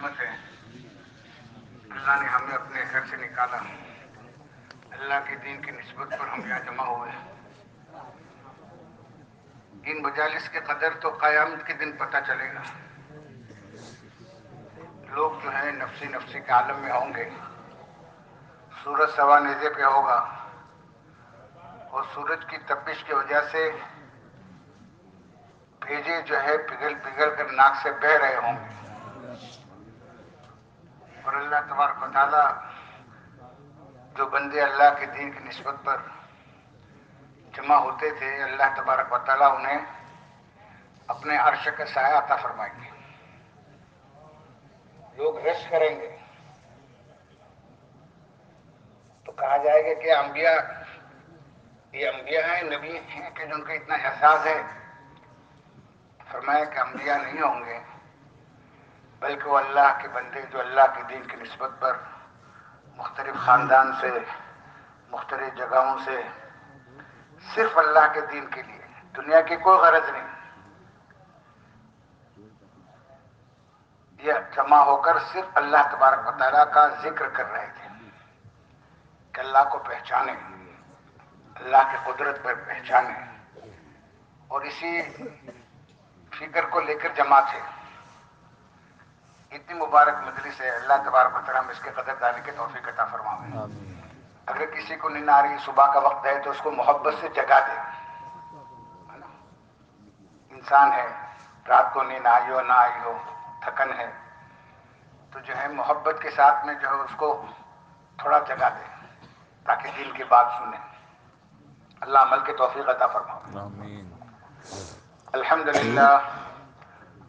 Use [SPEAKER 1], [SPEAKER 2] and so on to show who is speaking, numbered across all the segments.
[SPEAKER 1] قسمت ہے۔ اللہ نے ہمیں اپنے گھر سے نکالا۔ اللہ کے دین کی نسبت پر ہم یہاں جمع ہوئے۔ ان مجالس کے قدر تو قیامت کے دن پتہ چلے گا۔ لوگ جو ہیں نفسی نفسی کے عالم میں ہوں گے۔ سورج سوا نیزے پہ ہوگا۔ اور سورج کی تپش کی وجہ سے بھیجے جو ہے پگھل پگھل کر ناک سے بہ رہے ہوں گے۔ اور اللہ تبارک و تعالیٰ جو بندے اللہ کے دین کی نسبت پر جمع ہوتے تھے، اللہ تبارک و تعالیٰ انہیں اپنے عرش کا سایہ عطا فرمائیں گے۔ لوگ رش کریں گے۔ تو کہا جائے گا کہ انبیاء، یہ انبیاء ہیں، نبی ہیں کہ جن کا اتنا احساس ہے؟ فرمایا کہ انبیاء نہیں ہوں گے۔ بلکہ وہ اللہ کے بندے جو اللہ کے دین کی نسبت پر مختلف خاندان سے، مختلف جگہوں سے صرف اللہ کے دین کے لیے، دنیا کی کوئی غرض نہیں۔ یہ جمع ہو کر صرف اللہ تبارک و تعالیٰ کا ذکر کر رہے تھے کہ اللہ کو پہچانے، اللہ کی قدرت پر پہچانے۔ اور اسی فکر کو لے کر جمع تھے۔ اتنی مبارک مجلس ہے اللہ تبارک و تعالیٰ اس کے قدر دانے کے توفیق عطا فرماوے۔ اگر کسی کو نیند آ رہی صبح کا وقت ہے تو اس کو محبت سے جگا دے۔ انسان ہے رات کو نیند آئی ہو نہ آئی ہو تھکن ہے تو جو ہے محبت کے ساتھ میں جو ہے اس کو تھوڑا جگہ دے تاکہ دل کی بات سنے۔ اللہ عمل کے توفیق عطا فرما الحمد للہ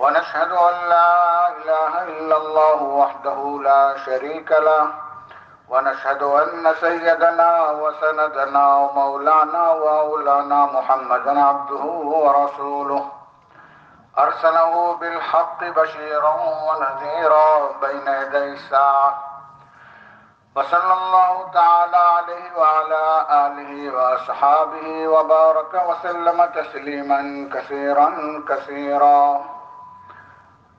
[SPEAKER 1] ونشهد أن لا إله إلا الله وحده لا شريك له ونشهد أن سيدنا وسندنا ومولانا وأولانا محمدا عبده ورسوله. أرسله بالحق بشيرا ونذيرا بين يدي الساعة. وصلى الله تعالى عليه وعلى آله وأصحابه وبارك وسلم تسليما كثيرا كثيرا.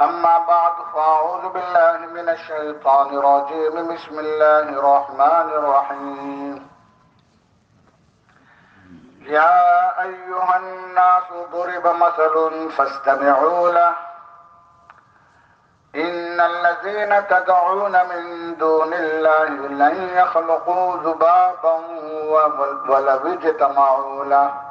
[SPEAKER 1] أما بعد فأعوذ بالله من الشيطان الرجيم. بسم الله الرحمن الرحيم. يا أيها الناس ضرب مثل فاستمعوا له. إن الذين تدعون من دون الله لن يخلقوا ذبابا ولو اجتمعوا له.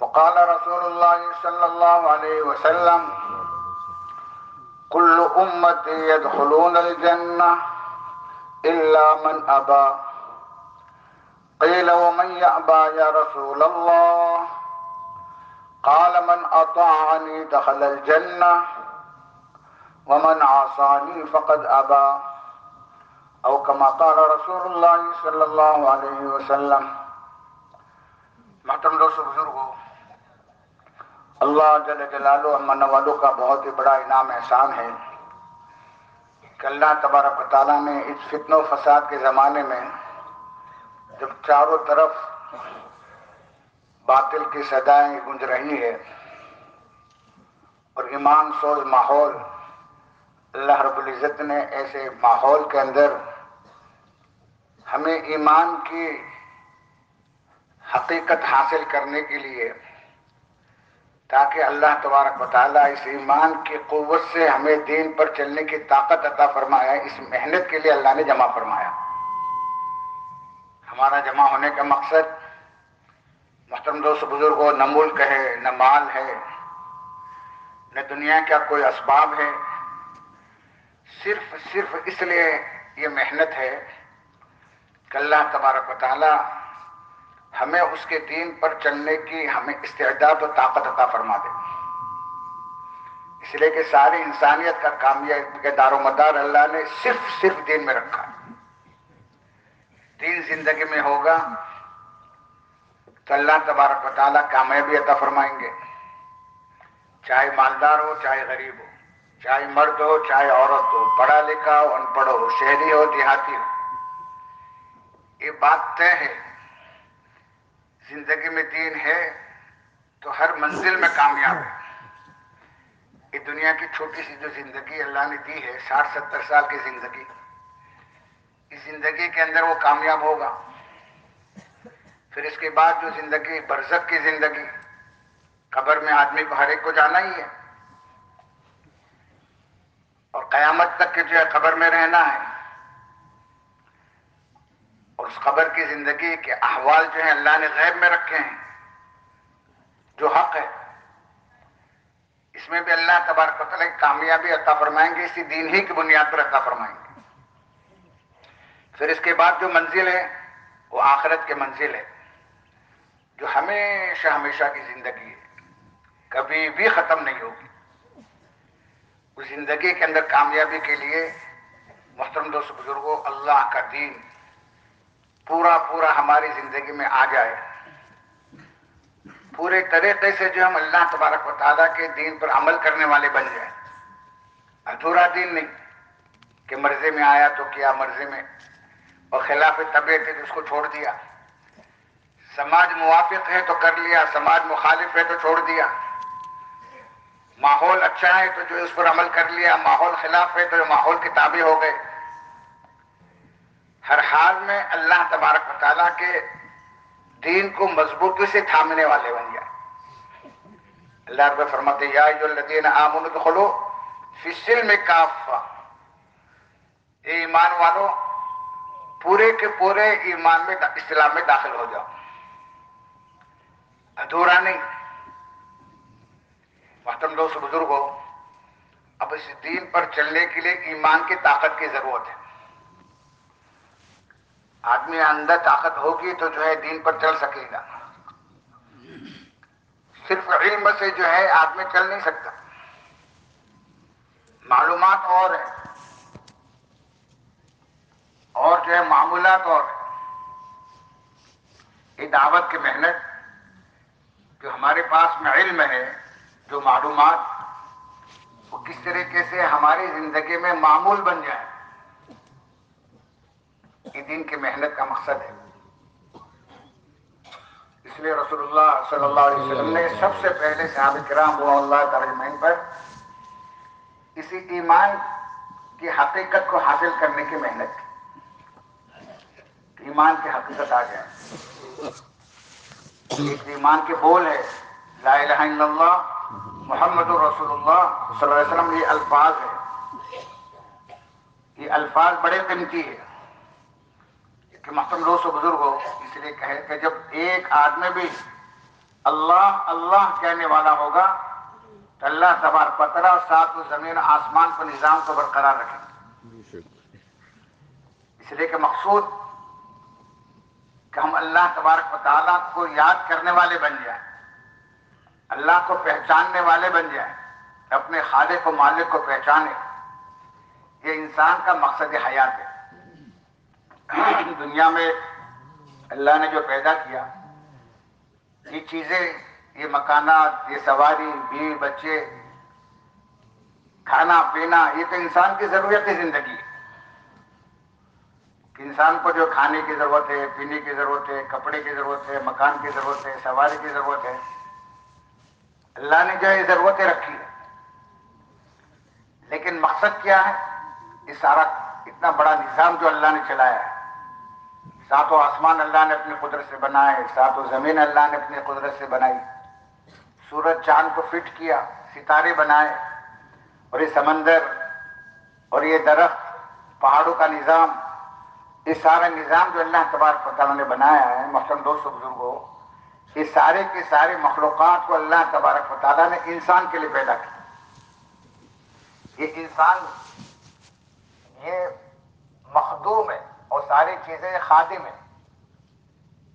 [SPEAKER 1] وقال رسول الله صلى الله عليه وسلم كل أمتي يدخلون الجنة إلا من أبى. قيل ومن يأبى يا رسول الله؟ قال من أطاعني دخل الجنة ومن عصاني فقد أبى. أو كما قال رسول الله صلى الله عليه وسلم. محترم دوست بزرگو اللہ جل جلالہ امن والوں کا بہت ہی بڑا انعام احسان ہے کہ اللہ تبارک و تعالیٰ نے اس فتن و فساد کے زمانے میں جب چاروں طرف باطل کی صدائیں گونج رہی ہے اور ایمان سوز ماحول، اللہ رب العزت نے ایسے ماحول کے اندر ہمیں ایمان کی حقیقت حاصل کرنے کے لیے تاکہ اللہ تبارک و تعالیٰ اس ایمان کی قوت سے ہمیں دین پر چلنے کی طاقت عطا فرمایا اس محنت کے لیے اللہ نے جمع فرمایا۔ ہمارا جمع ہونے کا مقصد محترم دوست بزرگوں، نہ ملک ہے، نہ مال ہے، نہ دنیا کا کوئی اسباب ہے، صرف صرف اس لیے یہ محنت ہے کہ اللہ تبارک و تعالی ہمیں اس کے دین پر چلنے کی ہمیں استعداد و طاقت عطا فرما دے۔ اس لیے کہ ساری انسانیت کا کامیاب کے دار و مدار اللہ نے صرف صرف دین میں رکھا۔ دین زندگی میں ہوگا تو اللہ تبارک و تعالیٰ کامیابی عطا فرمائیں گے۔ چاہے مالدار ہو، چاہے غریب ہو، چاہے مرد ہو، چاہے عورت ہو، پڑھا لکھا ہو، ان پڑھ ہو شہری ہو، دیہاتی ہو۔ یہ بات طے ہے۔ زندگی میں دین ہے تو ہر منزل میں کامیاب ہے۔ یہ دنیا کی چھوٹی سی جو زندگی اللہ نے دی ہے، ساٹھ ستر سال کی زندگی، اس زندگی کے اندر وہ کامیاب ہوگا۔ پھر اس کے بعد جو زندگی برزق کی زندگی، قبر میں آدمی کو ہر ایک کو جانا ہی ہے۔ اور قیامت تک کے جو ہے قبر میں رہنا ہے۔ اور اس قبر کی زندگی کے احوال جو ہیں اللہ نے غیب میں رکھے ہیں، جو حق ہے۔ اس میں بھی اللہ تبارک و کامیابی عطا فرمائیں گے، اسی دین ہی کی بنیاد پر عطا فرمائیں گے۔ پھر اس کے بعد جو منزل ہے، وہ آخرت کے منزل ہے، جو ہمیشہ ہمیشہ کی زندگی ہے۔ کبھی بھی ختم نہیں ہوگی۔ اس زندگی کے اندر کامیابی کے لیے محترم دوست بزرگوں اللہ کا دین پورا پورا ہماری زندگی میں آ جائے۔ پورے طریقے سے جو ہم اللہ تبارک و تعالیٰ کے دین پر عمل کرنے والے بن جائیں۔ ادھورا دین نہیں کہ مرضی میں آیا تو کیا مرضی میں۔ اور خلاف طبیعت ہے تو اس کو چھوڑ دیا۔ سماج موافق ہے تو کر لیا، سماج مخالف ہے تو چھوڑ دیا۔ ماحول اچھا ہے تو جو اس پر عمل کر لیا، ماحول خلاف ہے تو جو ماحول کے تابع ہو گئے۔ ہر حال میں اللہ تبارک و تعالیٰ کے دین کو مضبوطی سے تھامنے والے بن جائے اللہ رب فرماتے یا جو الذین آمنوا ادخلوا فی السلم کافہ۔ اے ایمان والو، پورے کے پورے ایمان میں اسلام میں داخل ہو جاؤ۔ ادھورا نہیں۔ محترم دوست بزرگ ہو، اب اس دین پر چلنے کے لیے ایمان کی طاقت کی ضرورت ہے۔ آدمی اندر طاقت ہوگی تو جو ہے دین پر چل سکے گا۔ صرف علم سے جو ہے آدمی چل نہیں سکتا۔ معلومات اور ہیں۔ اور جو ہے معمولات اور یہ دعوت کی محنت جو ہمارے پاس میں علم ہے، جو معلومات، وہ کس طریقے سے ہماری زندگی میں معمول بن جائے یہ دین کی محنت کا مقصد ہے۔ اس لیے رسول اللہ صلی اللہ علیہ وسلم نے سب سے پہلے صحابہ کرام وہ اللہ ترجمین پر اسی ایمان کی حقیقت کو حاصل کرنے کی محنت کی۔ ایمان کی حقیقت آ جائے ایک ایمان کے بول ہے، لا الہ الا اللہ، محمد رسول اللہ صلی اللہ علیہ وسلم، یہ الفاظ ہے۔ یہ الفاظ بڑے قیمتی ہے کہ محتم دوست و بزرگ ہو اس لیے کہے کہ جب ایک آدمی بھی اللہ اللہ کہنے والا ہوگا، تو اللہ تبار پترا سات و زمین آسمان کو، نظام کو برقرار رکھیں اس لیے کہ مقصود کہ ہم اللہ تبارک و تعالیٰ کو یاد کرنے والے بن جائیں۔ اللہ کو پہچاننے والے بن جائیں۔ اپنے خالق و مالک کو پہچانے یہ انسان کا مقصد حیات ہے۔ دنیا میں اللہ نے جو پیدا کیا، یہ چیزیں، یہ مکانات، یہ سواری بیوی بچے، کھانا، پینا، یہ تو انسان کی ضرورت ہے زندگی۔ کہ انسان کو جو کھانے کی ضرورت ہے، پینے کی ضرورت ہے، کپڑے کی ضرورت ہے، مکان کی ضرورت ہے، سواری کی ضرورت ہے، اللہ نے جو ہے ضرورتیں رکھی ہے لیکن مقصد کیا ہے؟ یہ سارا اتنا بڑا نظام جو اللہ نے چلایا ہے۔ ساتوں آسمان اللہ نے اپنی قدرت سے بنائے ساتوں زمین اللہ نے اپنی قدرت سے بنائی۔ سورج چاند کو فٹ کیا، ستارے بنائے۔ اور یہ سمندر، اور یہ درخت، پہاڑوں کا نظام، یہ سارا نظام جو اللہ تبارک تعالیٰ نے بنایا ہے محترم دوست بزرگوں یہ سارے کے سارے مخلوقات کو اللہ تبارک و تعالیٰ نے انسان کے لیے پیدا کیا۔ یہ انسان، یہ مخدوم ہے۔ اور ساری چیزیں خادم ہیں۔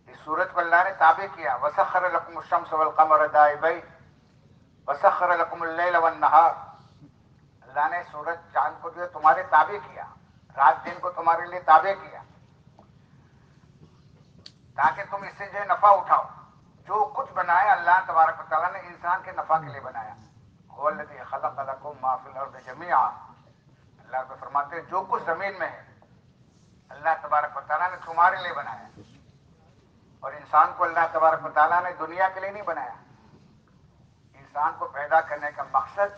[SPEAKER 1] اس سورج کو اللہ نے تابع کیا۔ وسخر لکم الشمس والقمر دائبئی وسخر لکم اللیل والنہار اللہ نے سورج چاند کو جو ہے تمہارے تابع کیا، رات دن کو تمہارے لیے تابع کیا۔ تاکہ تم اس سے جو ہے نفع اٹھاؤ۔ جو کچھ بنایا اللہ تبارک و تعالیٰ نے انسان کے نفع کے لیے بنایا۔ خلق لکم ما فی الارض جميعا اللہ کو فرماتے ہیں، جو کچھ زمین میں ہے اللہ تبارک و تعالیٰ نے تمہارے لیے بنایا اور انسان کو اللہ تبارک و تعالیٰ نے دنیا کے لیے نہیں بنایا۔ انسان کو پیدا کرنے کا مقصد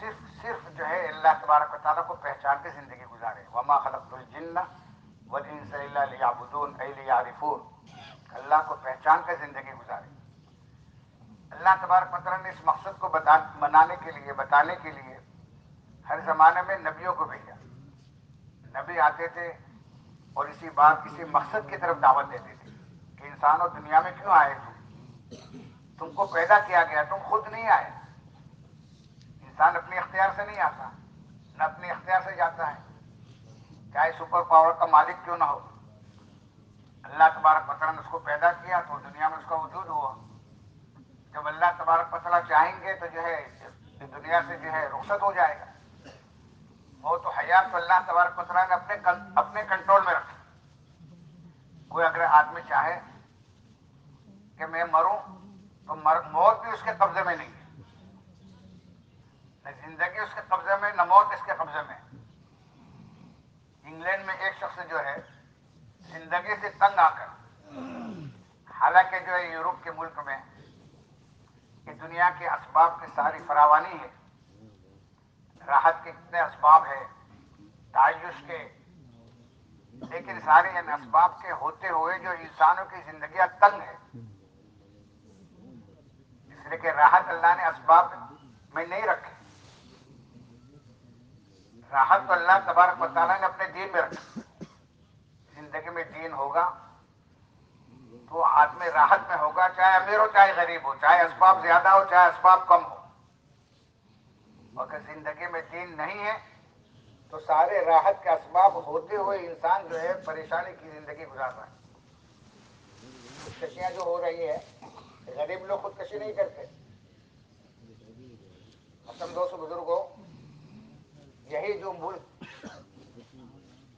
[SPEAKER 1] صرف صرف جو ہے اللہ تبارک و تعالیٰ کو پہچان کے زندگی گزارے۔ وما خلق الجن والانس الا ليعبدون اي ليعرفون۔ اللہ کو پہچان کے زندگی گزارے۔ اللہ تبارک و تعالیٰ نے اس مقصد کو بنانے کے لیے، بتانے کے لیے ہر زمانے میں نبیوں کو بھیجا۔ نبی آتے تھے اور اسی بات کسی مقصد کی طرف دعوت دیتے تھے کہ انسانوں دنیا میں کیوں آئے تم؟ تم کو پیدا کیا گیا، تم خود نہیں آئے۔ انسان اپنے اختیار سے نہیں آتا، نہ اپنے اختیار سے جاتا ہے۔ چاہے سپر پاور کا مالک کیوں نہ ہو۔ اللہ تبارک پتر نے اس کو پیدا کیا تو دنیا میں اس کا وجود ہوا۔ جب اللہ تبارک پتلا چاہیں گے تو جو ہے، دنیا سے جو ہے رخصت ہو جائے گا۔ وہ تو حیات تو اللہ تبارک پتلا نے اپنے اپنے کنٹرول میں رکھا۔ کوئی اگر آدمی چاہے کہ میں مروں تو موت بھی اس کے قبضے میں نہیں ہے۔ نہ زندگی اس کے قبضے میں، نہ موت اس کے قبضے میں۔ انگلینڈ میں ایک شخص جو ہے، زندگی سے تنگ آ کر، حالانکہ جو ہے یورپ کے ملک میں کہ دنیا کے اسباب کی ساری فراوانی ہے راحت کے کتنے اسباب ہے تعیش کے۔ لیکن سارے ان اسباب کے ہوتے ہوئے جو انسانوں کی زندگیاں تنگ ہے، اس لیے کہ راحت اللہ نے اسباب میں نہیں رکھے۔ راحت تو اللہ تبارک و تعالیٰ نے اپنے دین میں رکھا زندگی میں دین ہوگا تو آدمی راحت میں ہوگا، چاہے امیر ہو، چاہے غریب ہو، چاہے اسباب زیادہ ہو، چاہے اسباب کم ہو۔ اگر زندگی میں دین نہیں ہے، تو سارے راحت کے اسباب ہوتے ہوئے انسان جو ہے پریشانی کی زندگی گزارتا ہے۔ خودکشیاں جو ہو رہی ہے غریب لوگ خودکشی نہیں کرتے۔ ہم دو سو بزرگوں، یہی جو ملک،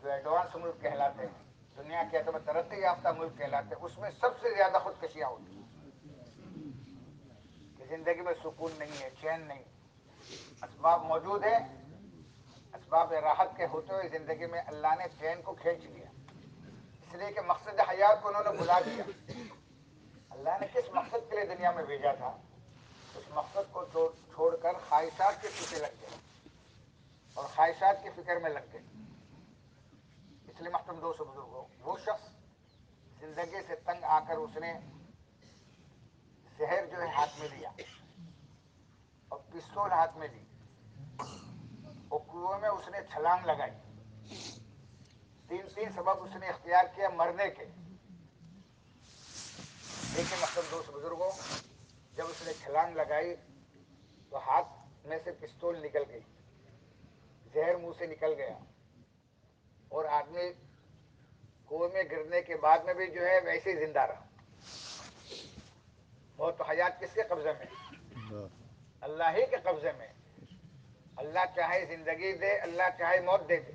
[SPEAKER 1] جو ایڈوانس ملک کہلاتے ہیں، دنیا کے اعتبار ترقی یافتہ ملک کہلاتے ہیں، اس میں سب سے زیادہ خودکشیاں ہوتی ہیں۔ کہ زندگی میں سکون نہیں ہے، چین نہیں اسباب موجود ہے اسباب راحت کے ہوتے ہوئے زندگی میں اللہ نے چین کو کھینچ لیا۔ اس لیے کہ مقصد حیات کو انہوں نے بلا دیا۔ اللہ نے کس مقصد کے لیے دنیا میں بھیجا تھا؟ اس مقصد کو چھوڑ کر خواہشات کے پیچھے لگ گئے۔ اور خواہشات کی فکر میں لگ گئے۔ اس لیے محتم دو بزرگوں وہ شخص زندگی سے تنگ آ کر اس نے زہر جو ہے ہاتھ میں لیا۔ پستول ہاتھ میں لی۔ اور کنویں میں اس نے چھلانگ لگائی۔ تین تین سبب اس نے اختیار کیا مرنے کے۔ لیکن مطلب دوست بزرگوں، جب اس نے چھلانگ لگائی تو ہاتھ میں سے پستول نکل گئی۔ زہر منہ سے نکل گیا۔ اور آدمی کنویں میں گرنے کے بعد میں بھی جو ہے ویسے ہی زندہ رہا۔ بہت حیات کس کے قبضے میں؟ اللہ ہی کے قبضے میں۔ اللہ چاہے زندگی دے، اللہ چاہے موت دے دے۔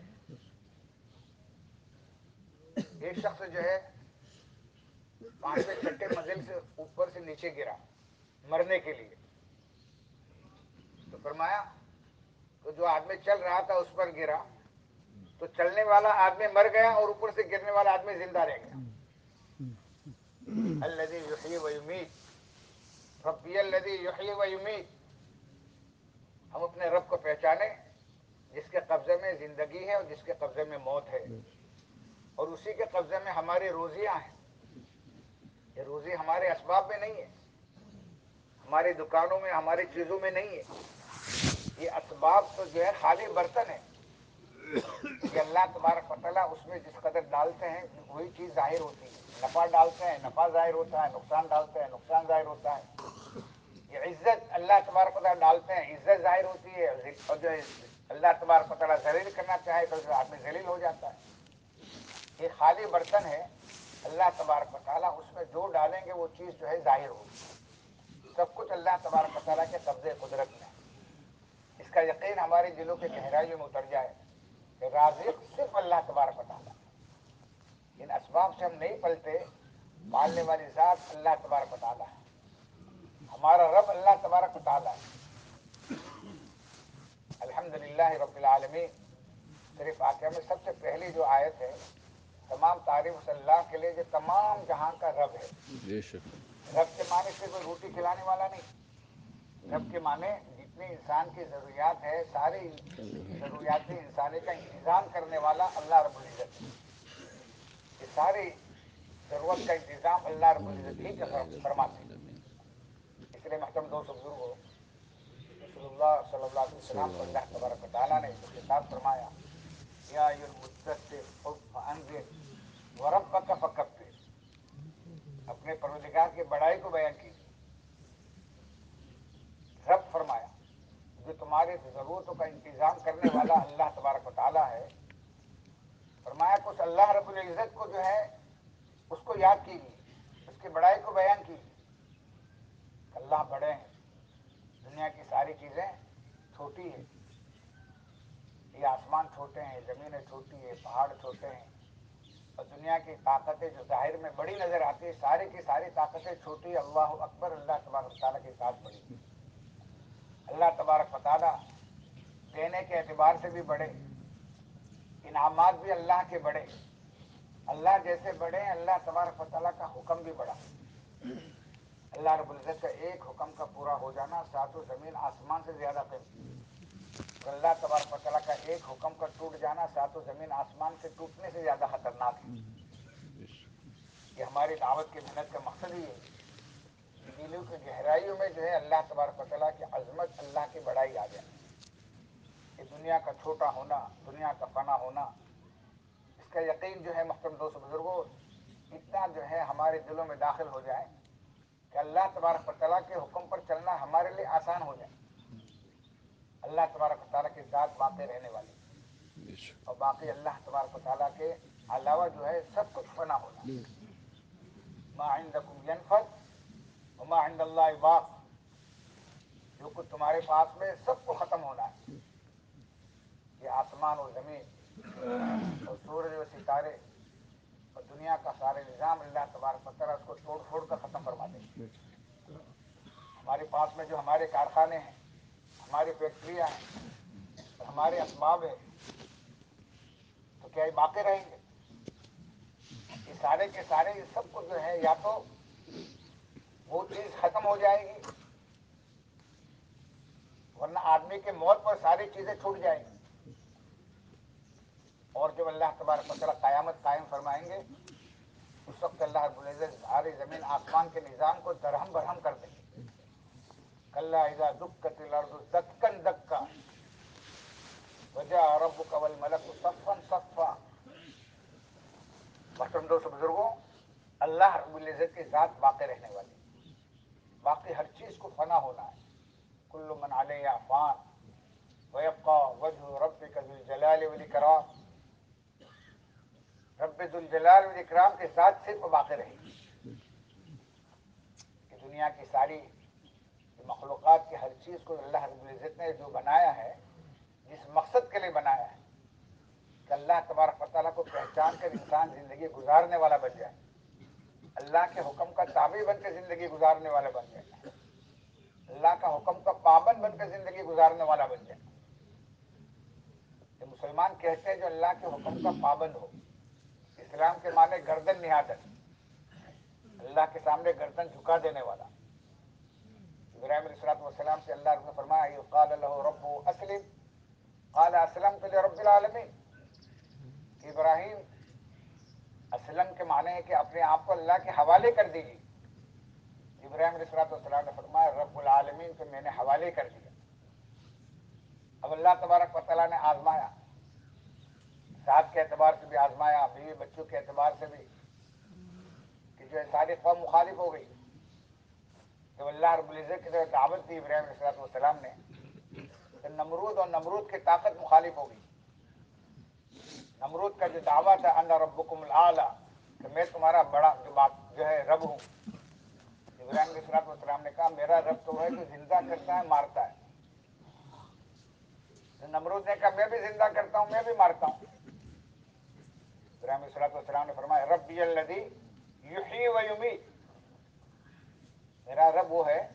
[SPEAKER 1] ایک شخص جو ہے پانچویں چھٹے منزل سے اوپر سے نیچے گرا، مرنے کے لیے۔ تو فرمایا، تو جو آدمی چل رہا تھا اس پر گرا، تو چلنے والا آدمی مر گیا اور اوپر سے گرنے والا آدمی زندہ رہ گیا۔ الذي ويميت، ربي الذي يحيي ويميت۔ ہم اپنے رب کو پہچانے جس کے قبضے میں زندگی ہے اور جس کے قبضے میں موت ہے۔ اور اسی کے قبضے میں ہماری روزیاں ہیں۔ یہ روزی ہمارے اسباب میں نہیں ہے۔ ہماری دکانوں میں، ہماری چیزوں میں نہیں ہے۔ یہ اسباب تو جو ہے خالی برتن ہے کہ اللہ تبارک و تعالیٰ اس میں جس قدر ڈالتے ہیں، وہی چیز ظاہر ہوتی ہے۔ نفع ڈالتے ہیں، نفع ظاہر ہوتا ہے، نقصان ڈالتے ہیں، نقصان ظاہر ہوتا ہے۔ یہ عزت اللہ تبارک و تعالیٰ ڈالتے ہیں، عزت ظاہر ہوتی ہے، اور جو ہے، اللہ تبارک و تعالیٰ ذلیل کرنا چاہے تو آدمی ذلیل ہو جاتا ہے۔ یہ خالی برتن ہے، اللہ تبارک و تعالیٰ اس میں جو ڈالیں گے وہ چیز جو ہے ظاہر ہوگی۔ سب کچھ اللہ تبارک و تعالیٰ کے قبضے قدرت میں۔ اس کا یقین ہمارے دلوں کے گہرائی میں اتر جائے کہ رازق صرف اللہ تبارک و تعالیٰ ان اسباب سے ہم نہیں پلتے پالنے والی ذات اللہ تبارک و تعالیٰ ہے۔ ہمارا رب اللہ تبارک و تعالیٰ ہے۔ الحمد للہ رب العالمین صرف واقعہ میں سب سے پہلی جو آیت ہے تمام تعریف صلی اللہ کے لیے جو تمام جہاں کا رب ہے۔ رب کے معنی سے کوئی روٹی کھلانے والا نہیں۔ رب کے معنی جتنی انسان کی ضروریات ہے ساری ضروریات انسانی کا انتظام کرنے والا اللہ رب العزت ہے۔ یہ ساری ضرورت کا انتظام اللہ رب العزت ہی فرماتے ہیں۔ اس لیے محتم دو سو بزرگ رسول اللہ صلی اللہ علیہ وسلم کو اللہ تبارک تعالیٰ نے جو خطاب فرمایا یا ورب کا فکب اپنے پروردگار کی بڑائی کو بیان کی رب فرمایا جو تمہاری ضرورتوں کا انتظام کرنے والا اللہ تبارک و تعالیٰ ہے فرمایا کچھ اللہ رب العزت کو جو ہے اس کو یاد کیجیے اس کی بڑائی کو بیان کیجیے۔ اللہ بڑے ہیں۔ دنیا کی ساری چیزیں چھوٹی ہے یہ آسمان چھوٹے ہیں، زمینیں چھوٹی ہے پہاڑ چھوٹے ہیں۔ اور دنیا کی طاقتیں جو ظاہر میں بڑی نظر آتی ہے ساری کی ساری طاقتیں چھوٹی، اللہ اکبر، اللہ تبارک تعالیٰ کے ساتھ بڑی۔ اللہ تبارک تعالیٰ دینے کے اعتبار سے بھی بڑے، انعامات بھی اللہ کے بڑے۔ اللہ جیسے بڑے اللہ تبارک تعالیٰ کا حکم بھی بڑا۔ اللہ رب العزت کا ایک حکم کا پورا ہو جانا سات و زمین آسمان سے زیادہ قیمتی اللہ تبارک تعالیٰ کا ایک حکم کا ٹوٹ جانا سات و زمین آسمان کے ٹوٹنے سے زیادہ خطرناک ہے۔ یہ ہماری دعوت کی محنت کا مقصد ہی ہے۔ دلوں کی گہرائیوں میں جو ہے اللہ تبارک تعالیٰ کی عظمت اللہ کی بڑائی آ جائے۔ کہ دنیا کا چھوٹا ہونا، دنیا کا فنا ہونا، اس کا یقین جو ہے محترم دوست بزرگوں، اتنا جو ہے ہمارے دلوں میں داخل ہو جائے۔ کہ اللہ تبارک و تعالیٰ کے حکم پر چلنا ہمارے لیے آسان ہو جائے۔ اللہ تبارک و تعالیٰ کی ذات باقی رہنے والی۔ اور باقی اللہ تبارک و تعالیٰ کے علاوہ جو ہے سب کچھ فنا ہونا ما عندکم ینفد وما عند اللہ باق جو کچھ تمہارے پاس میں سب کو ختم ہونا ہے۔ یہ آسمان اور زمین اور سورج اور ستارے دنیا کا سارے نظام اللہ تبارک پتھر اس کو توڑ پھوڑ کر ختم فرما دیں ہمارے پاس میں جو ہمارے کارخانے ہیں، ہماری فیکٹریاں ہیں، ہمارے اسباب ہیں، تو کیا یہ باقی رہیں گے؟ یہ سارے کے سارے یہ سب کو جو ہے یا تو وہ چیز ختم ہو جائے گی، ورنہ آدمی کے موت پر ساری چیزیں چھوٹ جائیں گی۔ اور جب اللہ تبارک تعالیٰ قیامت قائم فرمائیں گے اس وقت اللہ رب العزت ساری زمین آسمان کے نظام کو درہم برہم کر دیں گے کل اذا دکت الارض دکن دکا۔ وجہ رب قبل ملک صفن صفا۔ محترم دوست بزرگوں، اللہ رب العزت کی ذات باقی رہنے والی باقی ہر چیز کو فنا ہونا ہے۔ کل من علیہ فان۔ ویبقى وجه ربك ذو الجلال والاکرام۔ رب الجلال اکرام کے ساتھ صرف باقی رہے گی۔ کہ دنیا کی ساری مخلوقات کی ہر چیز کو اللہ رب العزت نے جو بنایا ہے، جس مقصد کے لیے بنایا ہے، کہ اللہ تبارک تعالیٰ کو پہچان کر انسان زندگی گزارنے والا بن جائے۔ اللہ کے حکم کا تابع بن کے زندگی گزارنے والا بن جائے۔ اللہ کا حکم کا پابند بن کے زندگی گزارنے والا بن جائے۔ مسلمان کہتے ہیں جو اللہ کے حکم کا پابند ہو۔ اسلام کے معنی گردن نہادن اللہ کے سامنے گردن جھکا دینے والا۔ ابراہیم علیہ السلام والسلام سے اللہ نے فرمایا قال اللہ رب اسلم۔ قال اسلم تو رب العالمین. ابراہیم، اسلم کے معنی ہے کہ اپنے آپ کو اللہ کے حوالے کر دیجیے۔ ابراہیم علیہ السلام والسلام نے فرمایا، رب العالمین کو میں نے حوالے کر دیا۔ اب اللہ تبارک و تعالیٰ نے آزمایا صحت کے اعتبار سے بھی، آزمایا، بیوی بچوں کے اعتبار سے بھی، کہ جو ہے ساری قوم مخالف ہو گئی۔ جب اللہ رب العزت کی طرف دعوت دی، ابراہیم علیہ السلام والسلام نے، تو نمرود اور نمرود کی طاقت مخالف ہو گئی۔ نمرود کا جو دعویٰ تھا اللہ ربکم العلیٰ کہ میں تمہارا بڑا جو بات جو ہے، رب ہوں۔ ابراہیم علیہ السلام والسلام نے کہا، میرا رب تو ہے جو زندہ کرتا ہے، مارتا ہے۔ نمرود نے کہا، میں بھی زندہ کرتا ہوں، میں بھی مارتا ہوں۔ ابراہیم علیہ السلام نے فرمایا، ربی الذی یحیی و یمیت. میرا رب وہ ہے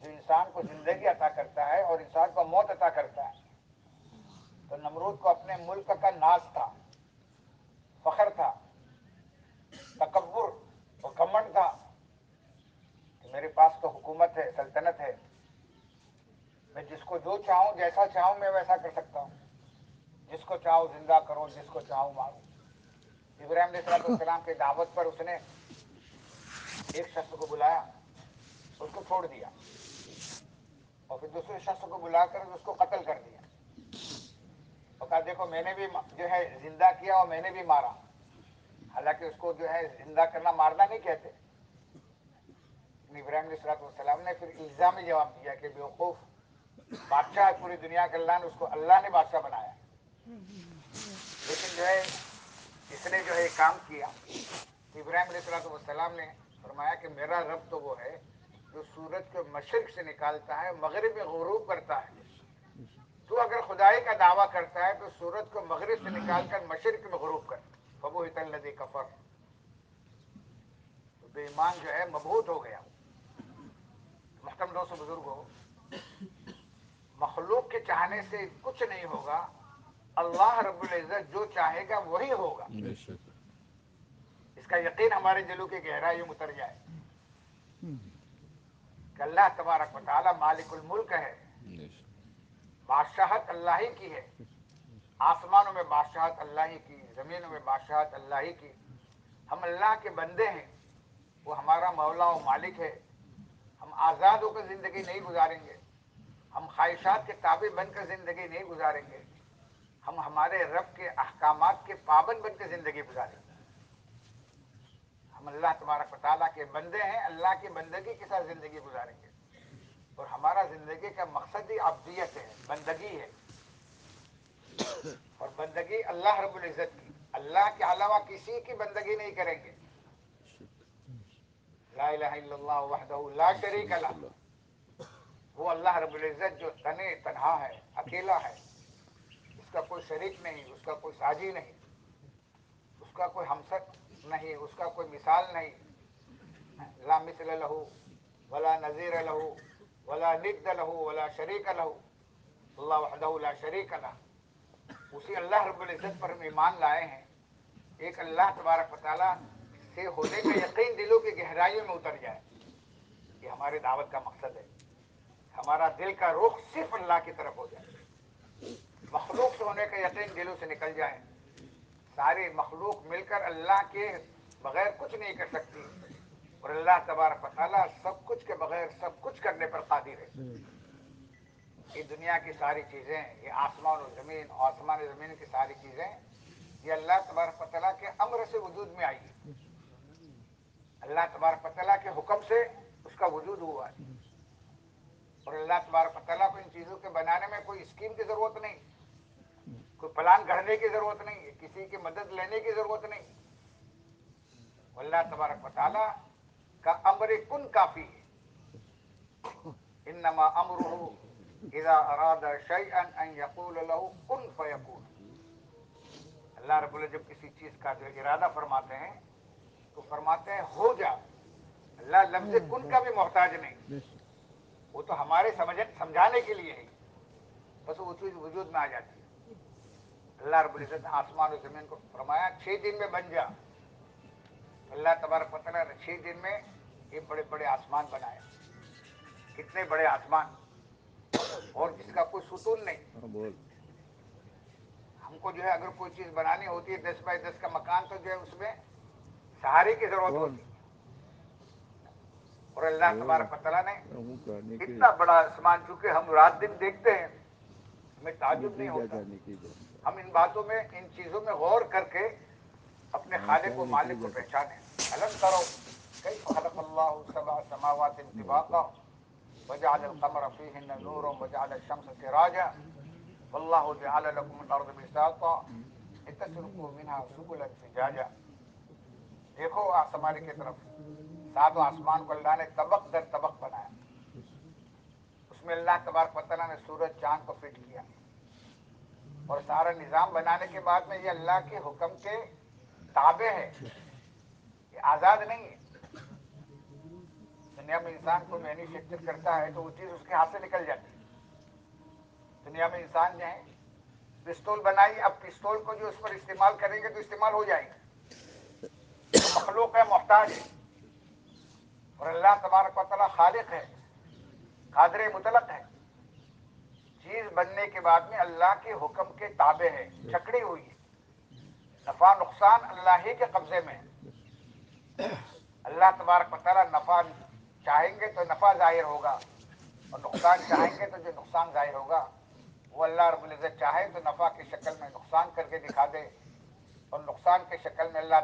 [SPEAKER 1] جو انسان کو زندگی عطا کرتا ہے اور انسان کو موت عطا کرتا ہے۔ تو نمرود کو اپنے ملک کا ناز تھا، فخر تھا، تکبر اور کمنڈ تھا کہ میرے پاس تو حکومت ہے، سلطنت ہے۔ میں جس کو جو چاہوں، جیسا چاہوں، میں ویسا کر سکتا ہوں۔ جس کو چاہوں زندہ کرو، جس کو چاہوں مارو۔ ابراہیم علیہ السلام کی دعوت پر اس نے ایک شخص کو بلایا، اس کو چھوڑ دیا اور پھر دوسرے شخص کو بلا کر اس کو قتل کر دیا۔ اور کہا، دیکھو، میں نے بھی جو ہے زندہ کیا اور میں نے بھی مارا۔ حالانکہ اس کو جو ہے زندہ کرنا مارنا نہیں کہتے۔ ابراہیم علیہ السلام والسلام نے پھر الزامی جواب دیا کہ بیوقوف بادشاہ پوری دنیا کے اللہ نے اس کو اللہ نے بادشاہ بنایا۔ لیکن جو ہے اس نے جو ہے کام کیا ابراہیم علیہ السلام والسلام نے فرمایا کہ میرا رب تو وہ ہے جو سورج کو مشرق سے نکالتا ہے، مغرب میں غروب کرتا ہے۔ تو اگر خدائی کا دعویٰ کرتا ہے تو سورج کو مغرب سے نکال کر مشرق میں غروب کر۔ ببو الدی کفر۔ تو بے ایمان جو ہے مبہوت ہو گیا۔ محتم دوست بزرگ ہو مخلوق کے چاہنے سے کچھ نہیں ہوگا۔ اللہ رب العزت جو چاہے گا وہی ہوگا۔ اس کا یقین ہمارے دلوں کی گہرائی میں اتر جائے۔ کہ اللہ تبارک و تعالی مالک الملک ہے۔ بادشاہت اللہ ہی کی ہے۔ آسمانوں میں بادشاہت اللہ ہی کی زمینوں میں بادشاہت اللہ ہی کی۔ ہم اللہ کے بندے ہیں۔ وہ ہمارا مولا و مالک ہے۔ ہم آزاد ہو کر زندگی نہیں گزاریں گے۔ ہم خواہشات کے تابع بن کر زندگی نہیں گزاریں گے۔ ہم ہمارے رب کے احکامات کے پابند بن کر زندگی گزاریں۔ گے ہم اللہ تبارک تعالیٰ کے بندے ہیں، اللہ کی بندگی کے ساتھ زندگی گزاریں گے۔ اور ہمارا زندگی کا مقصد ہی ابدیت ہے، بندگی ہے۔ اور بندگی اللہ رب العزت کی، اللہ کے علاوہ کسی کی بندگی نہیں کریں گے۔ لا الہ الا اللہ وحدہ لا شریک اللہ وہ اللہ رب العزت جو تنے تنہا ہے، اکیلا ہے۔ اس کا کوئی شریک نہیں، اس کا کوئی ساجی نہیں، اس کا کوئی ہمسر نہیں، اس کا کوئی مثال نہیں۔ لا مثل لہو ولا نذیر لہو ولا ند لہو ولا شریک لہو اللہ وحدہ لا شریک لہ اسی اللہ رب العزت پر ہم ایمان لائے ہیں۔ ایک اللہ تبارک تعالیٰ سے ہونے کا یقین دلوں کی گہرائیوں میں اتر جائے۔ یہ ہمارے دعوت کا مقصد ہے۔ ہمارا دل کا رخ صرف اللہ کی طرف ہو جائے۔ مخلوق سے ہونے کا یقین دلوں سے نکل جائے۔ ساری مخلوق مل کر اللہ کے بغیر کچھ نہیں کر سکتی۔ اور اللہ تبارک تعالیٰ سب کچھ کے بغیر سب کچھ کرنے پر قادر ہے۔ یہ دنیا کی ساری چیزیں، یہ آسمان و زمین، آسمان و زمین کی ساری چیزیں، یہ اللہ تبارک تعالیٰ کے امر سے وجود میں آئی۔ ہے اللہ تبارک تعالیٰ کے حکم سے اس کا وجود ہوا۔ ہے اور اللہ تبارک تعالیٰ کو ان چیزوں کے بنانے میں کوئی اسکیم کی ضرورت نہیں۔ کوئی پلان گھڑنے کی ضرورت نہیں ہے، کسی کی مدد لینے کی ضرورت نہیں۔ اللہ تبارک تعالیٰ کا امر کن کافی ہے۔ انما امرہ اذا اراد شیئا ان یقول له کن فیکون۔ اللہ رب اللہ جب کسی چیز کا جو ارادہ فرماتے ہیں، تو فرماتے ہیں، ہو جا۔ اللہ لفظ کن کا بھی محتاج نہیں۔ وہ تو ہمارے سمجھانے کے لیے ہی بس وہ چیز وجود میں آ جاتی ہے۔ اللہ رب العزت آسمان و زمین کو فرمایا چھ دن میں بن جا۔ اللہ تبارک تعالیٰ نے چھ دن میں یہ بڑے بڑے آسمان بنائے۔ کتنے بڑے آسمان؟ اور جس کا کوئی ستون نہیں۔ ہم کو جو ہے اگر کوئی چیز بنانی ہوتی ہے دس بائی دس کا مکان تو جو ہے اس میں سہارے کی ضرورت ہوتی اور اللہ تبارک تعالیٰ نے اتنا بڑا آسمان چونکہ ہم رات دن دیکھتے ہیں ہمیں تعجب نہیں ہوتا۔ ہم ان باتوں میں ان چیزوں میں غور کر کے اپنے خالق و مالک کو پہچانے الگ کرو کئی خلق اللہ سبع سماوات انتباقا وجعل القمر فيهن نورا وجعل الشمس سراجا؟ والله جعل لكم الارض بساطا لتسلكوا منها سبلا فجاجا دیکھو آسمان کی طرف سات آسمان کو اللہ نے طبق در طبق بنایا۔ اس میں اللہ تبارک و تعالیٰ نے سورج چاند کو فٹ کیا۔ اور سارا نظام بنانے کے بعد میں یہ اللہ کے حکم کے تابع ہے۔ یہ آزاد نہیں ہے۔ دنیا میں انسان کو محنت شکت کرتا ہے تو وہ چیز اس کے ہاتھ سے نکل جاتی ہے۔ دنیا میں انسان جو ہے، پستول بنائی، اب پستول کو جو اس پر استعمال کریں گے تو استعمال ہو جائے گا۔ مخلوق ہے، محتاج ہے۔ اور اللہ تبارک و تعالیٰ خالق ہے، قادر مطلق ہے۔ چیز بننے کے بعد میں اللہ کے حکم کے تابع ہے چکڑی ہوئی ہے۔ نفع نقصان اللہ ہی کے قبضے میں اللہ تبارک و تعالیٰ نفع چاہیں گے تو نفع ظاہر ہوگا اور نقصان چاہیں گے تو جو نقصان ظاہر ہوگا، وہ اللہ رب العزت چاہے تو نفع کی شکل میں نقصان کر کے دکھا دے۔ اور نقصان کی شکل میں اللہ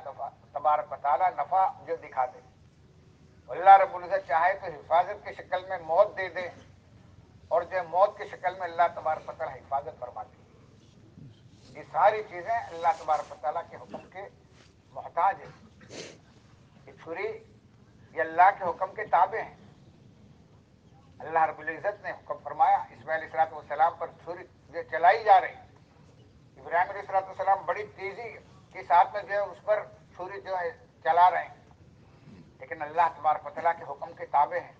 [SPEAKER 1] تبارک و تعالیٰ نفع جو دکھا دے۔ اللہ رب العزت چاہے تو حفاظت کی شکل میں موت دے دے۔ اور جو موت کی شکل میں اللہ تبارک تعالیٰ حفاظت فرما دے یہ ساری چیزیں اللہ تبارک تعالیٰ کے حکم کے محتاج ہیں۔ یہ چھری یہ اللہ کے حکم کے تابع ہیں۔ اللہ رب العزت نے حکم فرمایا، اسماعیل اسرات والسلام پر چھری جو چلائی جا رہی، ابراہیم علیہ السلاۃ والسلام بڑی تیزی کے ساتھ میں جو ہے اس پر چھری جو ہے چلا رہے ہیں۔ لیکن اللہ تبارک تعالیٰ کے حکم کے تابع ہیں۔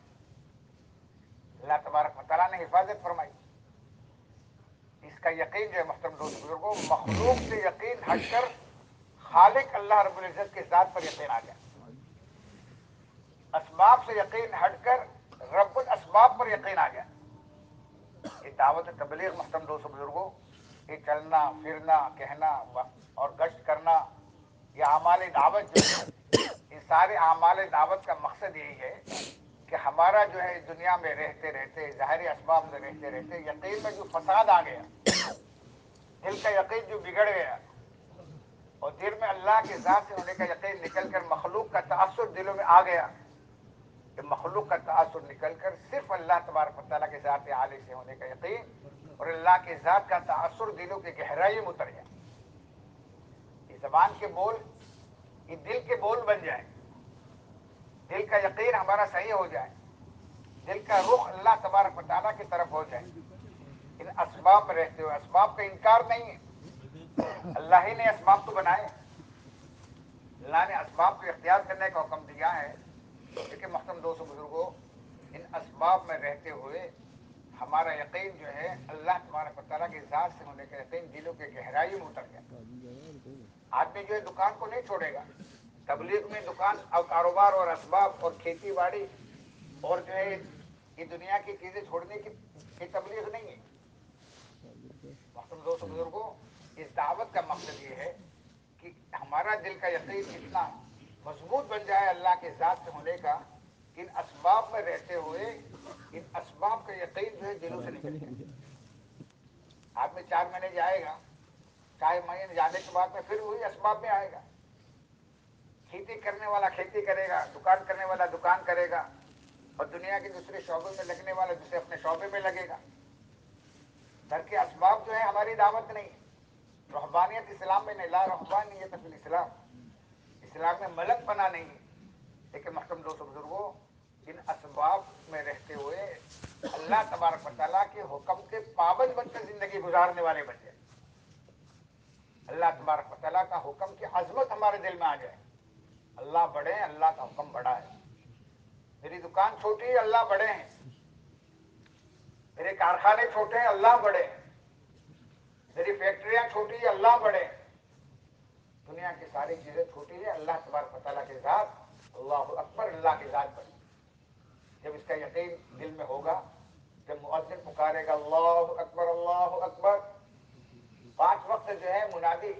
[SPEAKER 1] اللہ تبارک تعالیٰ نے حفاظت فرمائی اس کا یقین جو ہے محترم دوست بزرگوں، مخلوق سے یقین ہٹ کر خالق اللہ رب العزت کے ذات پر یقین آ گیا اسباب سے یقین ہٹ کر رب الاسباب پر یقین آ گیا یہ دعوت تبلیغ محترم دوست بزرگوں، یہ چلنا، پھرنا، کہنا اور گشت کرنا، یہ اعمال دعوت جو ہے، یہ سارے اعمال دعوت کا مقصد یہی ہے کہ ہمارا جو ہے دنیا میں رہتے رہتے، ظاہری اسباب میں رہتے رہتے، یقین میں جو فساد آ گیا، دل کا یقین جو بگڑ گیا، اور دل میں اللہ کے ذات سے ہونے کا یقین نکل کر مخلوق کا تاثر دلوں میں آ گیا، کہ مخلوق کا تاثر نکل کر صرف اللہ تبارک تعالیٰ کے ذات عالی سے ہونے کا یقین اور اللہ کے ذات کا تاثر دلوں کی گہرائی میں اتر گیا۔ یہ زبان کے بول، یہ دل کے بول بن جائیں۔ دل کا یقین ہمارا صحیح ہو جائے۔ دل کا رخ اللہ تبارک تعالیٰ کی طرف ہو جائے۔ ان اسباب میں رہتے ہوئے، اسباب کا انکار نہیں ہے۔ اللہ ہی نے اسباب تو بنائے۔ اللہ نے اسباب کو اختیار کرنے کا حکم دیا ہے۔ لیکن محتم دو سو بزرگوں ان اسباب میں رہتے ہوئے ہمارا یقین جو ہے، اللہ تبارک تعالیٰ کی ذات سے ہونے کا یقین دلوں کے گہرائی میں اتر گیا۔ آدمی جو ہے دکان کو نہیں چھوڑے گا۔ تبلیغ میں دکان اور کاروبار اور اسباب اور کھیتی باڑی اور جو ہے یہ دنیا کی چیزیں چھوڑنے کی تبلیغ نہیں ہے۔ محتم دوست بزرگوں اس دعوت کا مقصد یہ ہے کہ ہمارا دل کا یقین اتنا مضبوط بن جائے اللہ کے ذات سے ہونے کا ان اسباب میں رہتے ہوئے ان اسباب کا یقین جو ہے دلوں سے نکل جائے آپ میں چار مہینے جائے گا چار مہینے جانے کے بعد میں پھر وہی اسباب میں آئے گا۔ کھیتی کرنے والا کھیتی کرے گا، دکان کرنے والا دکان کرے گا، اور دنیا کے دوسرے شعبے میں لگنے والا دوسرے اپنے شعبے میں لگے گا۔ گھر کے اسباب جو ہے ہماری دعوت نہیں رحبانیت اسلام میں نہیں، لا رحبانیت فی الاسلام۔ اسلام میں ملک بنا نہیں لیکن محکم دو بزرگوں ان اسباب میں رہتے ہوئے اللہ تبارک و تعالیٰ کے حکم کے پابند بن کر زندگی گزارنے والے بن اللہ تبارک و تعالیٰ کا حکم کی عظمت ہمارے دل میں آ جائے۔ اللہ بڑے ہیں، اللہ کا حکم بڑا ہے۔ میری دکان چھوٹی ہے، اللہ بڑے ہیں۔ میرے کارخانے چھوٹے ہیں، اللہ بڑے ہیں۔ میری فیکٹریاں چھوٹی ہیں، اللہ بڑے ہیں۔ دنیا کی ساری چیزیں چھوٹی ہیں، اللہ تبارک تعالیٰ کے ذات، اللہ اکبر، اللہ کے ذات بڑی۔ جب اس کا یقین دل میں ہوگا، جب مؤذن پکارے گا، اللہ اکبر اللہ اکبر۔ پانچ وقت جو ہے، منادی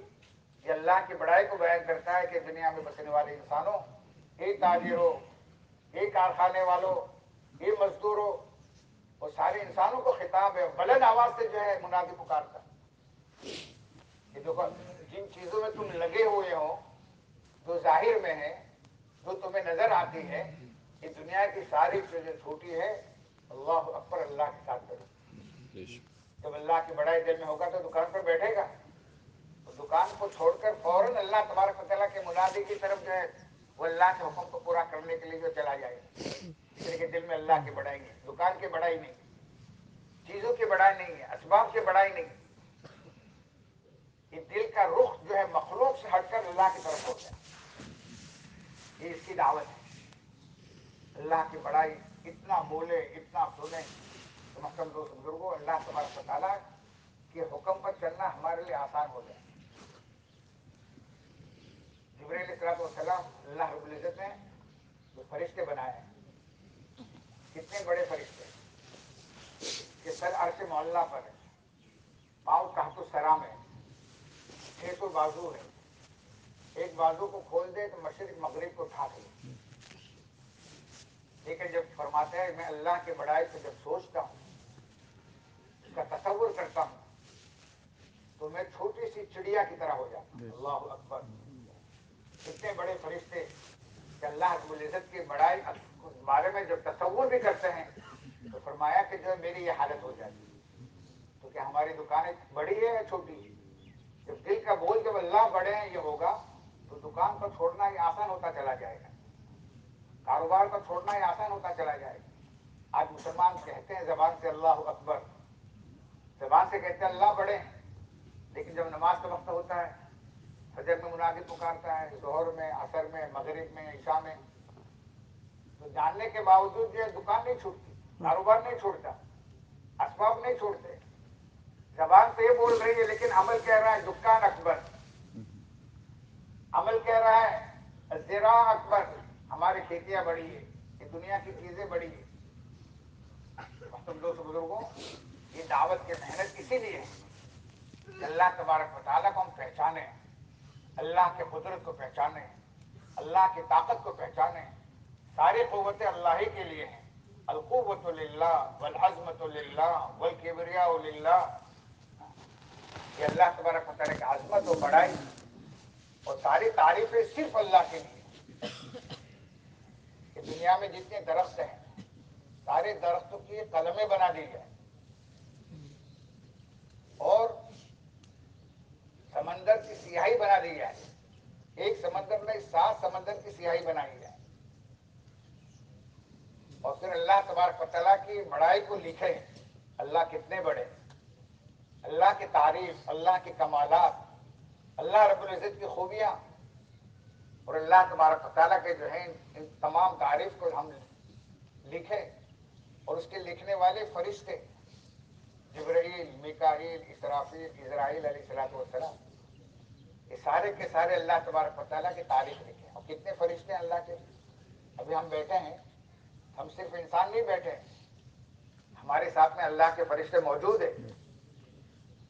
[SPEAKER 1] یہ اللہ کی بڑائی کو بیان کرتا ہے کہ دنیا میں بسنے والے انسانوں ایک تاجروں ایک کارخانے والوں یہ مزدوروں اور سارے انسانوں کو خطاب ہے بلند آواز سے جو ہے منادی پکارتا کہ دیکھو جن چیزوں میں تم لگے ہوئے ہو جو ظاہر میں ہے جو تمہیں نظر آتی ہے کہ دنیا کی ساری چیزیں چھوٹی ہے اللہ اکبر اللہ کے ساتھ کرو۔ جب اللہ کی بڑائی دل میں ہوگا تو دکان پر بیٹھے گا۔ دکان کو چھوڑ کر فوراً اللہ تبارک تعالیٰ کے منادی کی طرف جو ہے وہ اللہ کے حکم کو پورا کرنے کے لیے جو چلا جائے گا اس لیے کہ دل میں اللہ کی بڑائی نہیں دکان کی بڑائی نہیں چیزوں کی بڑائی نہیں ہے اسباب کی بڑائی نہیں یہ دل کا رخ جو ہے مخلوق سے ہٹ کر اللہ کی طرف ہو گیا یہ اس کی دعوت ہے اللہ کی بڑائی اتنا بولے اتنا سنے تو محکم دوست بزرگوں اللہ تبارک تعالیٰ کے حکم پر چلنا ہمارے لیے آسان ہو جائے جبریل اصلاۃ والسلام اللہ رب العزت نے جو فرشتے بنائے ہیں۔ کتنے بڑے فرشتے کہ سر عرش محلہ پر ہے، پاؤں تحت سرام ہے، چھ سو بازو ہے۔ ایک بازو کو کھول دے تو مشرق مغرب کو ٹھاک لے لیکن جب فرماتے ہیں، میں اللہ کے بڑائی کو جب سوچتا ہوں، اس کا تصور کرتا ہوں، تو میں چھوٹی سی چڑیا کی طرح ہو جاتا ہوں۔ اللہ اکبر۔ اتنے بڑے فرشتے کہ اللہ رب العزت کی بڑائی اس بارے میں جب تصور بھی کرتے ہیں، تو فرمایا کہ جو میری یہ حالت ہو جاتی تو کیا ہماری دکانیں بڑی ہے یا چھوٹی جب دل کا بول جب اللہ بڑے ہیں یہ ہوگا، تو دکان کو چھوڑنا یہ آسان ہوتا چلا جائے گا۔ کاروبار کو چھوڑنا یہ آسان ہوتا چلا جائے گا۔ آج مسلمان کہتے ہیں زبان سے اللہ اکبر۔ زبان سے کہتے ہیں اللہ بڑے ہیں، لیکن جب نماز کا وقت ہوتا ہے فجر میں منادی پکارتا ہے، ظہر میں اثر میں، مغرب میں، عشاء میں۔ تو جاننے کے باوجود یہ دکان نہیں چھوٹتی کاروبار نہیں چھوڑتا، اسباب نہیں چھوڑتے۔ زبان سے یہ بول رہی ہے، لیکن عمل کہہ رہا ہے، دکان اکبر۔ عمل کہہ رہا ہے زیرا اکبر۔ ہماری کھیتیاں بڑی ہے یہ دنیا کی چیزیں بڑی ہے تم دوست بزرگوں، یہ دعوت کی محنت اسی لیے ہے۔ اللہ تبارک و تعالیٰ کو ہم پہچانے اللہ کے قدرت کو پہچانے، اللہ کی طاقت کو پہچانے، ساری قوتیں اللہ ہی کے لیے ہیں۔ القوت للہ والعظمت للہ والکبریاء للہ۔ یہ اللہ تبارک و تعالیٰ کی عظمت و بڑائی اور ساری تعریفیں صرف اللہ کے لیے کہ دنیا میں جتنے درخت ہیں، سارے درختوں کی قلمیں بنا دی جائیں اور سمندر کی سیاہی بنا دی جائے ایک سمندر میں سات سمندر کی سیاہی بنائی جائے اور پھر اللہ تبارک تعالیٰ کی بڑائی کو لکھے اللہ کتنے بڑے۔ اللہ کی تعریف، اللہ کے کمالات، اللہ رب العزت کی خوبیاں۔ اور اللہ تبارک تعالیٰ کے جو ہیں، ان تمام تعریف کو ہم لکھیں۔ اور اس کے لکھنے والے فرشتے جبرائیل، میکائیل، اسرافیل، اسرائیل علیہ السلاۃ والسلام۔ یہ سارے کے سارے اللہ تبارک و تعالیٰ کی تعریف لکھیں۔ اور کتنے فرشتے ہیں اللہ کے؟ ابھی ہم بیٹھے ہیں۔ ہم صرف انسان نہیں بیٹھے ہیں۔ ہمارے ساتھ میں اللہ کے فرشتے موجود ہیں۔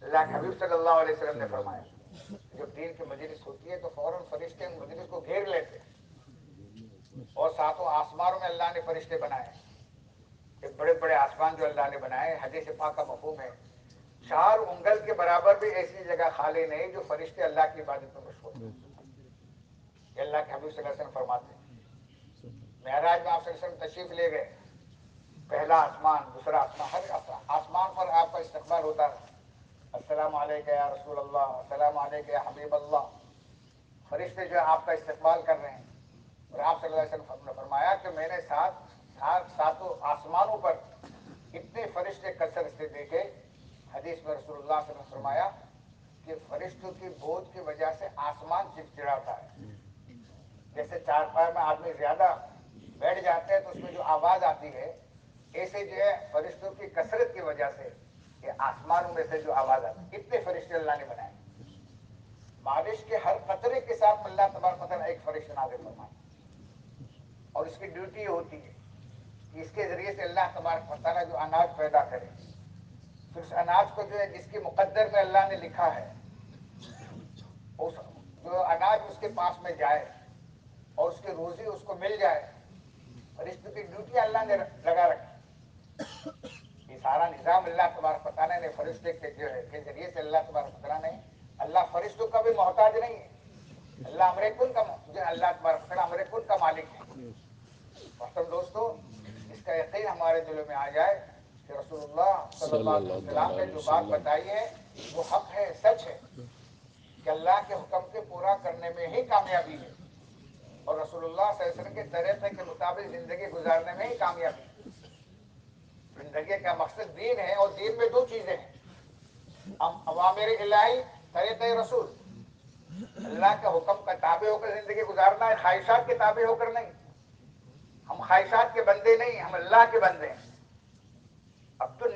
[SPEAKER 1] اللہ کے حبیب صلی اللہ علیہ وسلم نے فرمایا، جب دین کی مجلس ہوتی ہے تو فوراً فرشتے مجلس کو گھیر لیتے ہیں۔ اور ساتھوں آسمانوں میں اللہ نے فرشتے بنائے۔ ایک بڑے بڑے آسمان جو اللہ نے بنائے، حدیث پاک کا مفہوم ہے۔ چار انگل کے برابر بھی ایسی جگہ خالی نہیں جو فرشتے اللہ کی عبادت میں مشہور یہ اللہ کے حبیب صلی اللہ علیہ وسلم فرماتے ہیں۔ معراج میں آپ صلی اللہ علیہ وسلم تشریف لے گئے۔ پہلا آسمان، دوسرا آسمان، ہر آسمان پر آپ کا استقبال ہوتا ہے۔ السلام علیکم یا رسول اللہ، السلام علیکم یا حبیب اللہ۔ فرشتے جو آپ کا استقبال کر رہے ہیں۔ اور آپ صلی اللہ علیہ وسلم نے فرمایا کہ میں نے سات ساتوں آسمانوں پر اتنے فرشتے کثر سے دیکھے حدیث میں رسول اللہ صلی اللہ علیہ وسلم فرمایا کہ فرشتوں کی بوجھ کی وجہ سے آسمان چڑچڑاتا ہے۔ جیسے چار پائے میں آدمی زیادہ بیٹھ جاتے ہیں تو اس میں جو آواز آتی ہے، ایسے جو ہے فرشتوں کی کثرت کی وجہ سے کہ آسمانوں میں سے جو آواز آتی ہے۔ کتنے فرشتے اللہ نے بنائے۔ بارش کے ہر قطرے کے ساتھ اللہ تبارک مطلب ایک فرشتہ نازل فرمائے۔ اور اس کی ڈیوٹی ہوتی ہے کہ اس کے ذریعے سے اللہ تبارک مطالعہ جو اناج پیدا کرے۔ تو اس اناج کو جو ہے، جس کے مقدر میں اللہ نے لکھا ہے، اس جو اناج اس کے پاس میں جائے اور اس کی روزی اس کو مل جائے اور اس کی ڈیوٹی اللہ نے لگا رکھی۔ یہ سارا نظام اللہ تبارک تعالیٰ نے فرشتے کے جو ہے، کے ذریعے سے اللہ تبارک تعالیٰ نے، اللہ فرشتوں کا بھی محتاج نہیں ہے۔ اللہ امر کن کا جو اللہ تبارک امر کن کا مالک ہے۔ محترم دوستو، اس کا یقین ہمارے دلوں میں آ جائے کہ رسول اللہ صلی اللہ علیہ وسلم نے جو بات بتائی ہے وہ حق ہے سچ ہے۔ کہ اللہ کے حکم کے پورا کرنے میں ہی کامیابی ہے۔ اور رسول اللہ صلی اللہ علیہ وسلم کے طریقے کے مطابق زندگی گزارنے میں ہی کامیابی زندگی کا مقصد دین ہے اور دین میں دو چیزیں ہیں۔ عوامر الہی طریق رسول۔ اللہ کا حکم کا تابع ہو کر زندگی گزارنا ہے خواہشات کے تابع ہو کر نہیں۔ ہم خواہشات کے بندے نہیں ہم اللہ کے بندے ہیں۔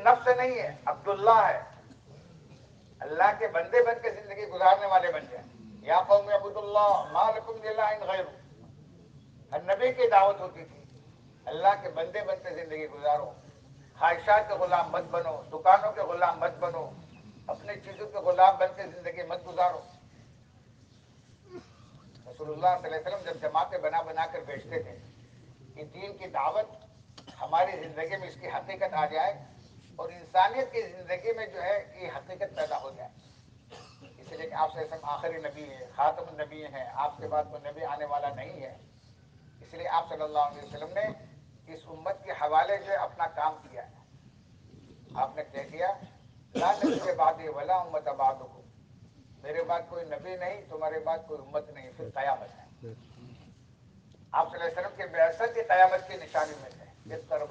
[SPEAKER 1] عبد النفس نہیں ہے، عبداللہ ہے۔ اللہ کے بندے بن کے زندگی گزارنے والے بن جائیں۔ یا قوم عبد اللہ مالکم ان غیر ہر نبی کی دعوت ہوتی تھی، اللہ کے بندے بن کے زندگی گزارو۔ خواہشات کے غلام مت بنو، دکانوں کے غلام مت بنو۔ اپنے چیزوں کے غلام بن کے زندگی مت گزارو۔ رسول اللہ صلی اللہ علیہ وسلم جب جماعتیں بنا بنا کر بیچتے تھے کہ دین کی دعوت ہماری زندگی میں اس کی حقیقت آ جائے اور انسانیت کی زندگی میں جو ہے یہ حقیقت پیدا ہو جائے۔ اس لیے کہ آپ سے آخری نبی ہے خاتم النبی ہیں، آپ کے بعد کوئی نبی آنے والا نہیں ہے۔ اس لیے آپ صلی اللہ علیہ وسلم نے اس امت کے حوالے سے اپنا کام کیا۔ ہے آپ نے کہہ دیا لا نبی کے بعد یہ ولا امت آباد کو میرے بعد کوئی نبی نہیں، تمہارے بعد کوئی امت نہیں، پھر قیامت ہے۔ آپ صلی اللہ علیہ وسلم کے بیاست کی قیامت کی نشانی میں تھے جس طرح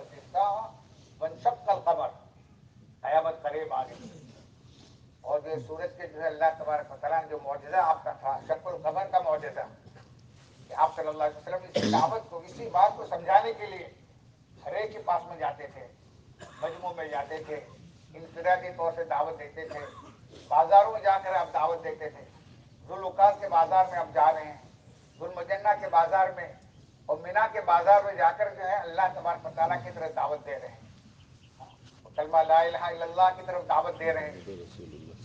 [SPEAKER 1] ون شب کل قبر قیامت قریب آ گئی۔ اور جو سورج کے جو ہے اللہ تبارک تعالیٰ جو معجزہ آپ کا تھا شک القمر کا معجزہ، کہ آپ صلی اللہ علیہ وسلم اسی دعوت کو، اسی بات کو سمجھانے کے لیے ہر ایک کے پاس میں جاتے تھے مجموع میں جاتے تھے، انفرادی طور سے دعوت دیتے تھے، بازاروں میں جا کر آپ دعوت دیتے تھے۔ ذوالوقات کے بازار میں آپ جا رہے ہیں ذوالمجنہ کے بازار میں اور مینا کے بازار میں جا کر جو ہے اللہ تبارک تعالیٰ کی طرف دعوت دے رہے ہیں۔ کلمہ لا الہ الا اللہ کی طرف دعوت دے رہے ہیں۔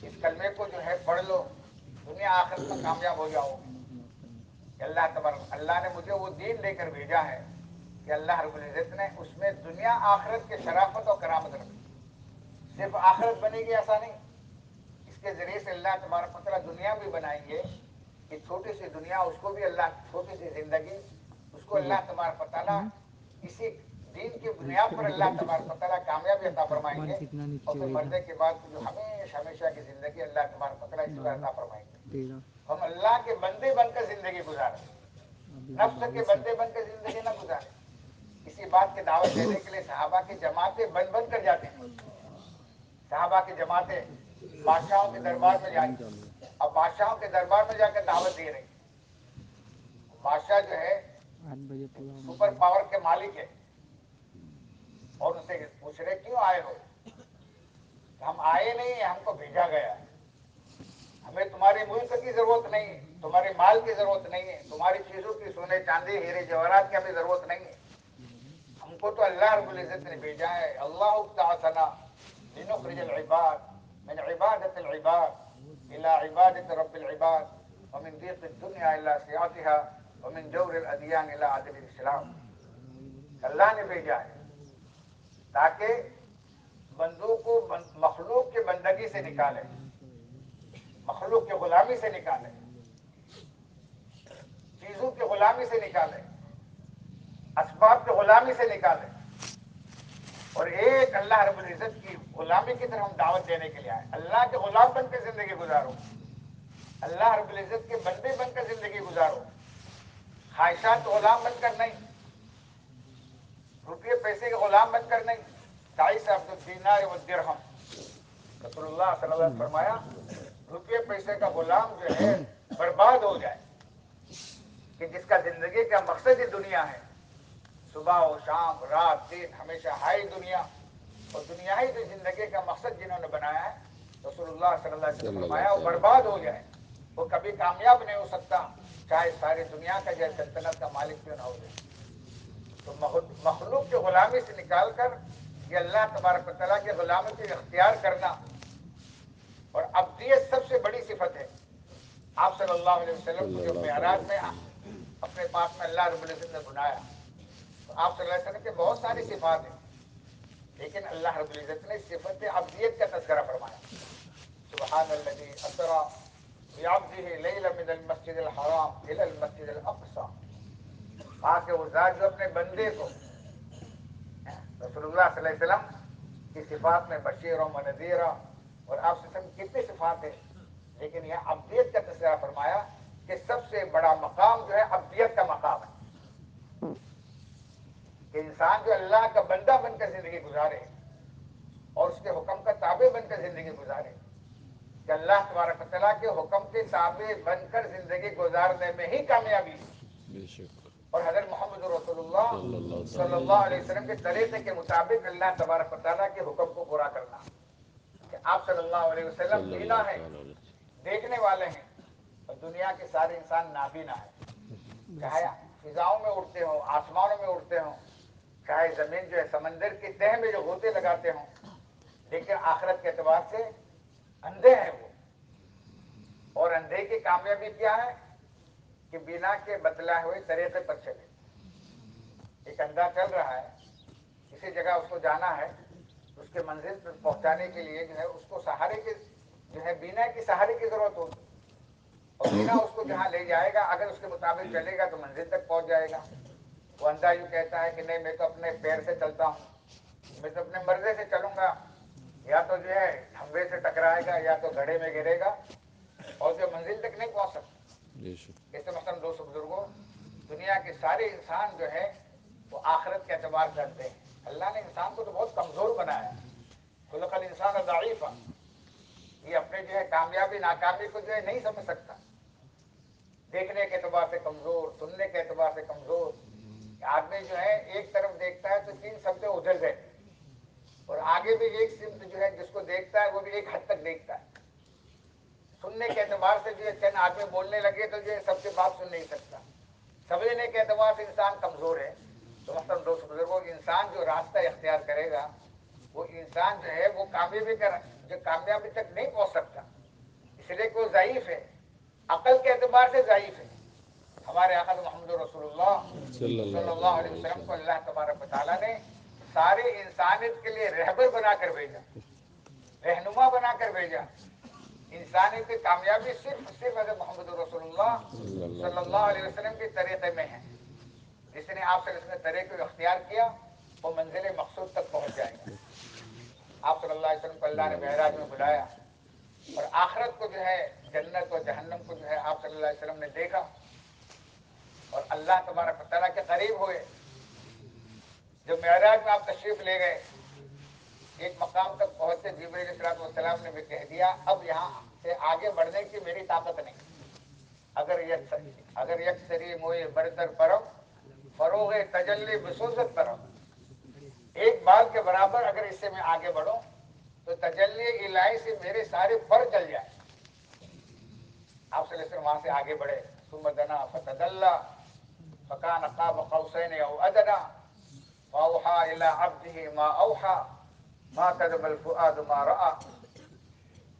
[SPEAKER 1] اس کلمے کو جو ہے پڑھ لو دنیا آخر میں کامیاب ہو جاؤ۔ اللہ تبارک اللہ نے مجھے وہ دین لے کر بھیجا ہے کہ اللہ رب العزت نے اس میں دنیا آخرت کے شرافت اور کرامت رکھی۔ صرف آخرت بنے گی ایسا نہیں اس کے ذریعے سے اللہ تبارک مطلب دنیا بھی بنائیں گے کہ چھوٹی سی دنیا اس کو بھی اللہ چھوٹی سی زندگی اس کو اللہ تبارک تعالیٰ کسی دین کی بنیاد پر اللہ تبارک تعالیٰ کامیابی عطا فرمائیں گے اور پھر مرنے کے بعد جو ہمیشہ ہمیشہ کی زندگی اللہ تبارک تعالیٰ اس کو عطا فرمائیں گے۔ ہم اللہ کے بندے بن کر زندگی گزاریں۔ نفس کے بندے بن کر زندگی نہ گزاریں۔ اسی بات کی دعوت دینے کے لیے صحابہ کی جماعتیں بن بن کر جاتے ہیں۔ صحابہ کی جماعتیں بادشاہوں کے دربار میں جائیں۔ اب بادشاہوں کے دربار میں جا کر دعوت دے رہی بادشاہ جو ہے سپر پاور کے مالک ہے۔ اور ان سے پوچھ رہے، کیوں آئے ہو؟ ہم آئے نہیں، ہم کو بھیجا گیا۔ ہمیں تمہارے ملک کی ضرورت نہیں، تمہارے مال کی ضرورت نہیں ہے، تمہاری چیزوں کی سونے چاندی، ہیرے جواہرات کی ہمیں ضرورت نہیں ہے۔ ہم کو تو اللہ رب العزت نے بھیجا ہے، اللہ تعالیٰ لنخرج العباد من عبادة العباد إلى عبادة رب العباد ومن ضيق الدنيا إلى سياتها ومن جور الأديان إلى عدل الإسلام اللہ نے بھیجا ہے۔ تاکہ بندوں کو مخلوق کے بندگی سے نکالے۔ مخلوق کے غلامی سے نکالے۔ چیزوں کے غلامی سے نکالے۔ اسباب کے غلامی سے نکالے۔ اور ایک اللہ رب العزت کی غلامی کی طرف ہم دعوت دینے کے لیے آئے۔ اللہ کے غلام بن کر زندگی گزارو۔ اللہ رب العزت کے بندے بن کر زندگی گزارو۔ خواہشات غلام بن کر نہیں۔ روپیے پیسے کے غلام بن کر نہیں، ڈھائی عبد الدینار و درہم۔ رسول اللہ صلی اللہ علیہ وسلم فرمایا، روپیے پیسے کا غلام جو ہے، برباد ہو جائے۔ کہ جس کا زندگی کا مقصد ہی دنیا ہے۔ صبح و شام، رات، دن، ہمیشہ ہائی دنیا۔ اور دنیا ہی جو زندگی کا مقصد جنہوں نے بنایا ہے، رسول اللہ صلی اللہ علیہ وسلم فرمایا، وہ برباد ہو جائے۔ وہ کبھی کامیاب نہیں ہو سکتا، چاہے ساری دنیا کا جائے سلطنت کا مالک کیوں نہ ہو جائے۔ تو مخلوق کے غلامی سے نکال کر یہ اللہ تبارک تعالیٰ کے غلامی کو اختیار کرنا اور ابدیت سب سے بڑی صفت ہے۔ آپ صلی اللہ علیہ وسلم کو جو معراج میں اپنے پاس میں اللہ رب العزت نے بنایا تو آپ صلی اللہ علیہ وسلم کے بہت ساری صفات ہیں لیکن اللہ رب العزت نے صفت ابدیت کا تذکرہ فرمایا۔ سبحان الذي اسرا بعبده ليلا من المسجد الحرام الى المسجد الاقصى کہا کہ جو اپنے بندے کو۔ رسول اللہ صلی اللہ علیہ وسلم کی صفات میں بشیر و منظیرہ اور آپ سے کتنی صفات ہیں، لیکن یہ ابدیت کا تذکرہ فرمایا کہ سب سے بڑا مقام جو ہے ابدیت کا مقام ہے۔ کہ انسان جو اللہ کا بندہ بن کر زندگی گزارے اور اس کے حکم کا تابع بن کر زندگی گزارے، کہ اللہ تبارک تعالیٰ کے حکم کے تابع بن کر زندگی گزارنے میں ہی کامیابی اور حضرت محمد رسول اللہ صلی اللہ علیہ وسلم. کے طریقے کے مطابق اللہ تبارک تعالیٰ کے حکم کو پورا کرنا کہ آپ صلی اللہ علیہ وسلم بینا ہے دیکھنے والے ہیں اور دنیا کے سارے انسان نابینا ہے چاہے فضاؤں میں اڑتے ہوں آسمانوں میں اڑتے ہوں چاہے زمین جو ہے سمندر کی تہ میں جو ہوتے لگاتے ہوں لیکن آخرت کے اعتبار سے اندھے ہیں وہ۔ اور اندھے کی کامیابی کیا ہے؟ کہ بنا کے بتلا ہوئے طریقے پر چلے۔ ایک اندھا چل رہا ہے، کسی جگہ اس کو جانا ہے، اس کے منزل پر پہنچانے کے لیے جو ہے، اس کو سہارے کے، جو ہے بینا کی سہارے کی ضرورت ہوگی۔ اور بینا اس کو جہاں لے جائے گا، اگر اس کے مطابق چلے گا تو منزل تک پہنچ جائے گا۔ وہ اندھا یوں کہتا ہے کہ نہیں، میں تو اپنے پیر سے چلتا ہوں، میں تو اپنے مرضے سے چلوں گا۔ یا تو جو ہے کھمبے سے ٹکرائے گا، یا تو گھڑے میں گرے گا، اور جو منزل تک نہیں پہنچ سکتا۔ جی، ایسے مثلاً دو سو بزرگوں، دنیا کے سارے انسان جو ہے وہ آخرت کے اعتبار کرتے ہیں۔ اللہ نے انسان کو تو بہت کمزور بنایا ہے۔ خلق الانسان ضعیفہ یہ اپنے جو ہے کامیابی، ناکامی کو جو ہے نہیں سمجھ سکتا۔ دیکھنے کے اعتبار سے کمزور، سننے کے اعتبار سے کمزور۔ آدمی جو ہے، ایک طرف دیکھتا ہے تو تین سمتیں ادھر گئے اور آگے بھی ایک سمت جو ہے، جس کو دیکھتا ہے، وہ بھی ایک حد تک دیکھتا ہے۔ سننے کے اعتبار سے جو ہے چند آدمی بولنے لگے تو ہے سب سے بات سن نہیں سکتا۔ سمجھنے کے اعتبار سے انسان کمزور ہے۔ تو مثلاً دوست بزرگوں انسان جو راستہ اختیار کرے گا وہ انسان جو ہے وہ کامیابی کر جو کامیابی تک نہیں پہنچ سکتا۔ اس لیے کہ وہ ضعیف ہے۔ عقل کے اعتبار سے ضعیف ہے۔ ہمارے آقا محمد رسول اللہ صلی اللہ علیہ وسلم کو اللہ تبارک تعالیٰ نے سارے انسانیت کے لیے رہبر بنا کر بھیجا۔ رہنما بنا کر بھیجا۔ انسانیت کی کامیابی صرف صرف حضرت محمد رسول اللہ صلی اللہ علیہ وسلم کے طریقے میں ہے۔ جس نے آپ سے اس نے طریقے کو اختیار کیا، وہ منزل مقصود تک پہنچ جائے گا۔ آپ صلی اللہ علیہ وسلم کو اللہ نے معراج میں بلایا۔ اور آخرت کو جو ہے، جنت و جہنم کو جو ہے، آپ صلی اللہ علیہ وسلم نے دیکھا۔ اور اللہ تبارک تعالیٰ کے قریب ہوئے۔ جو معراج میں آپ تشریف لے گئے ایک مقام تک پہنچے جیب السلام والسلام نے بھی کہہ دیا، اب یہاں سے آگے بڑھنے کی میری طاقت نہیں۔ اگر یک اگر یک سری موئے برتر پرم فروغ تجلی بسوزت پرم ایک بال کے برابر اگر اس سے میں آگے بڑھوں، تو تجلی الہی سے میرے سارے پر چل جائے۔ آپ صلی اللہ علیہ وسلم وہاں سے آگے بڑھے۔ سمدنا فتد اللہ فکان قاب قوسین او ادنا، فاوحا الى عبده ما اوحا۔ ما کذب الفؤاد ما رأى.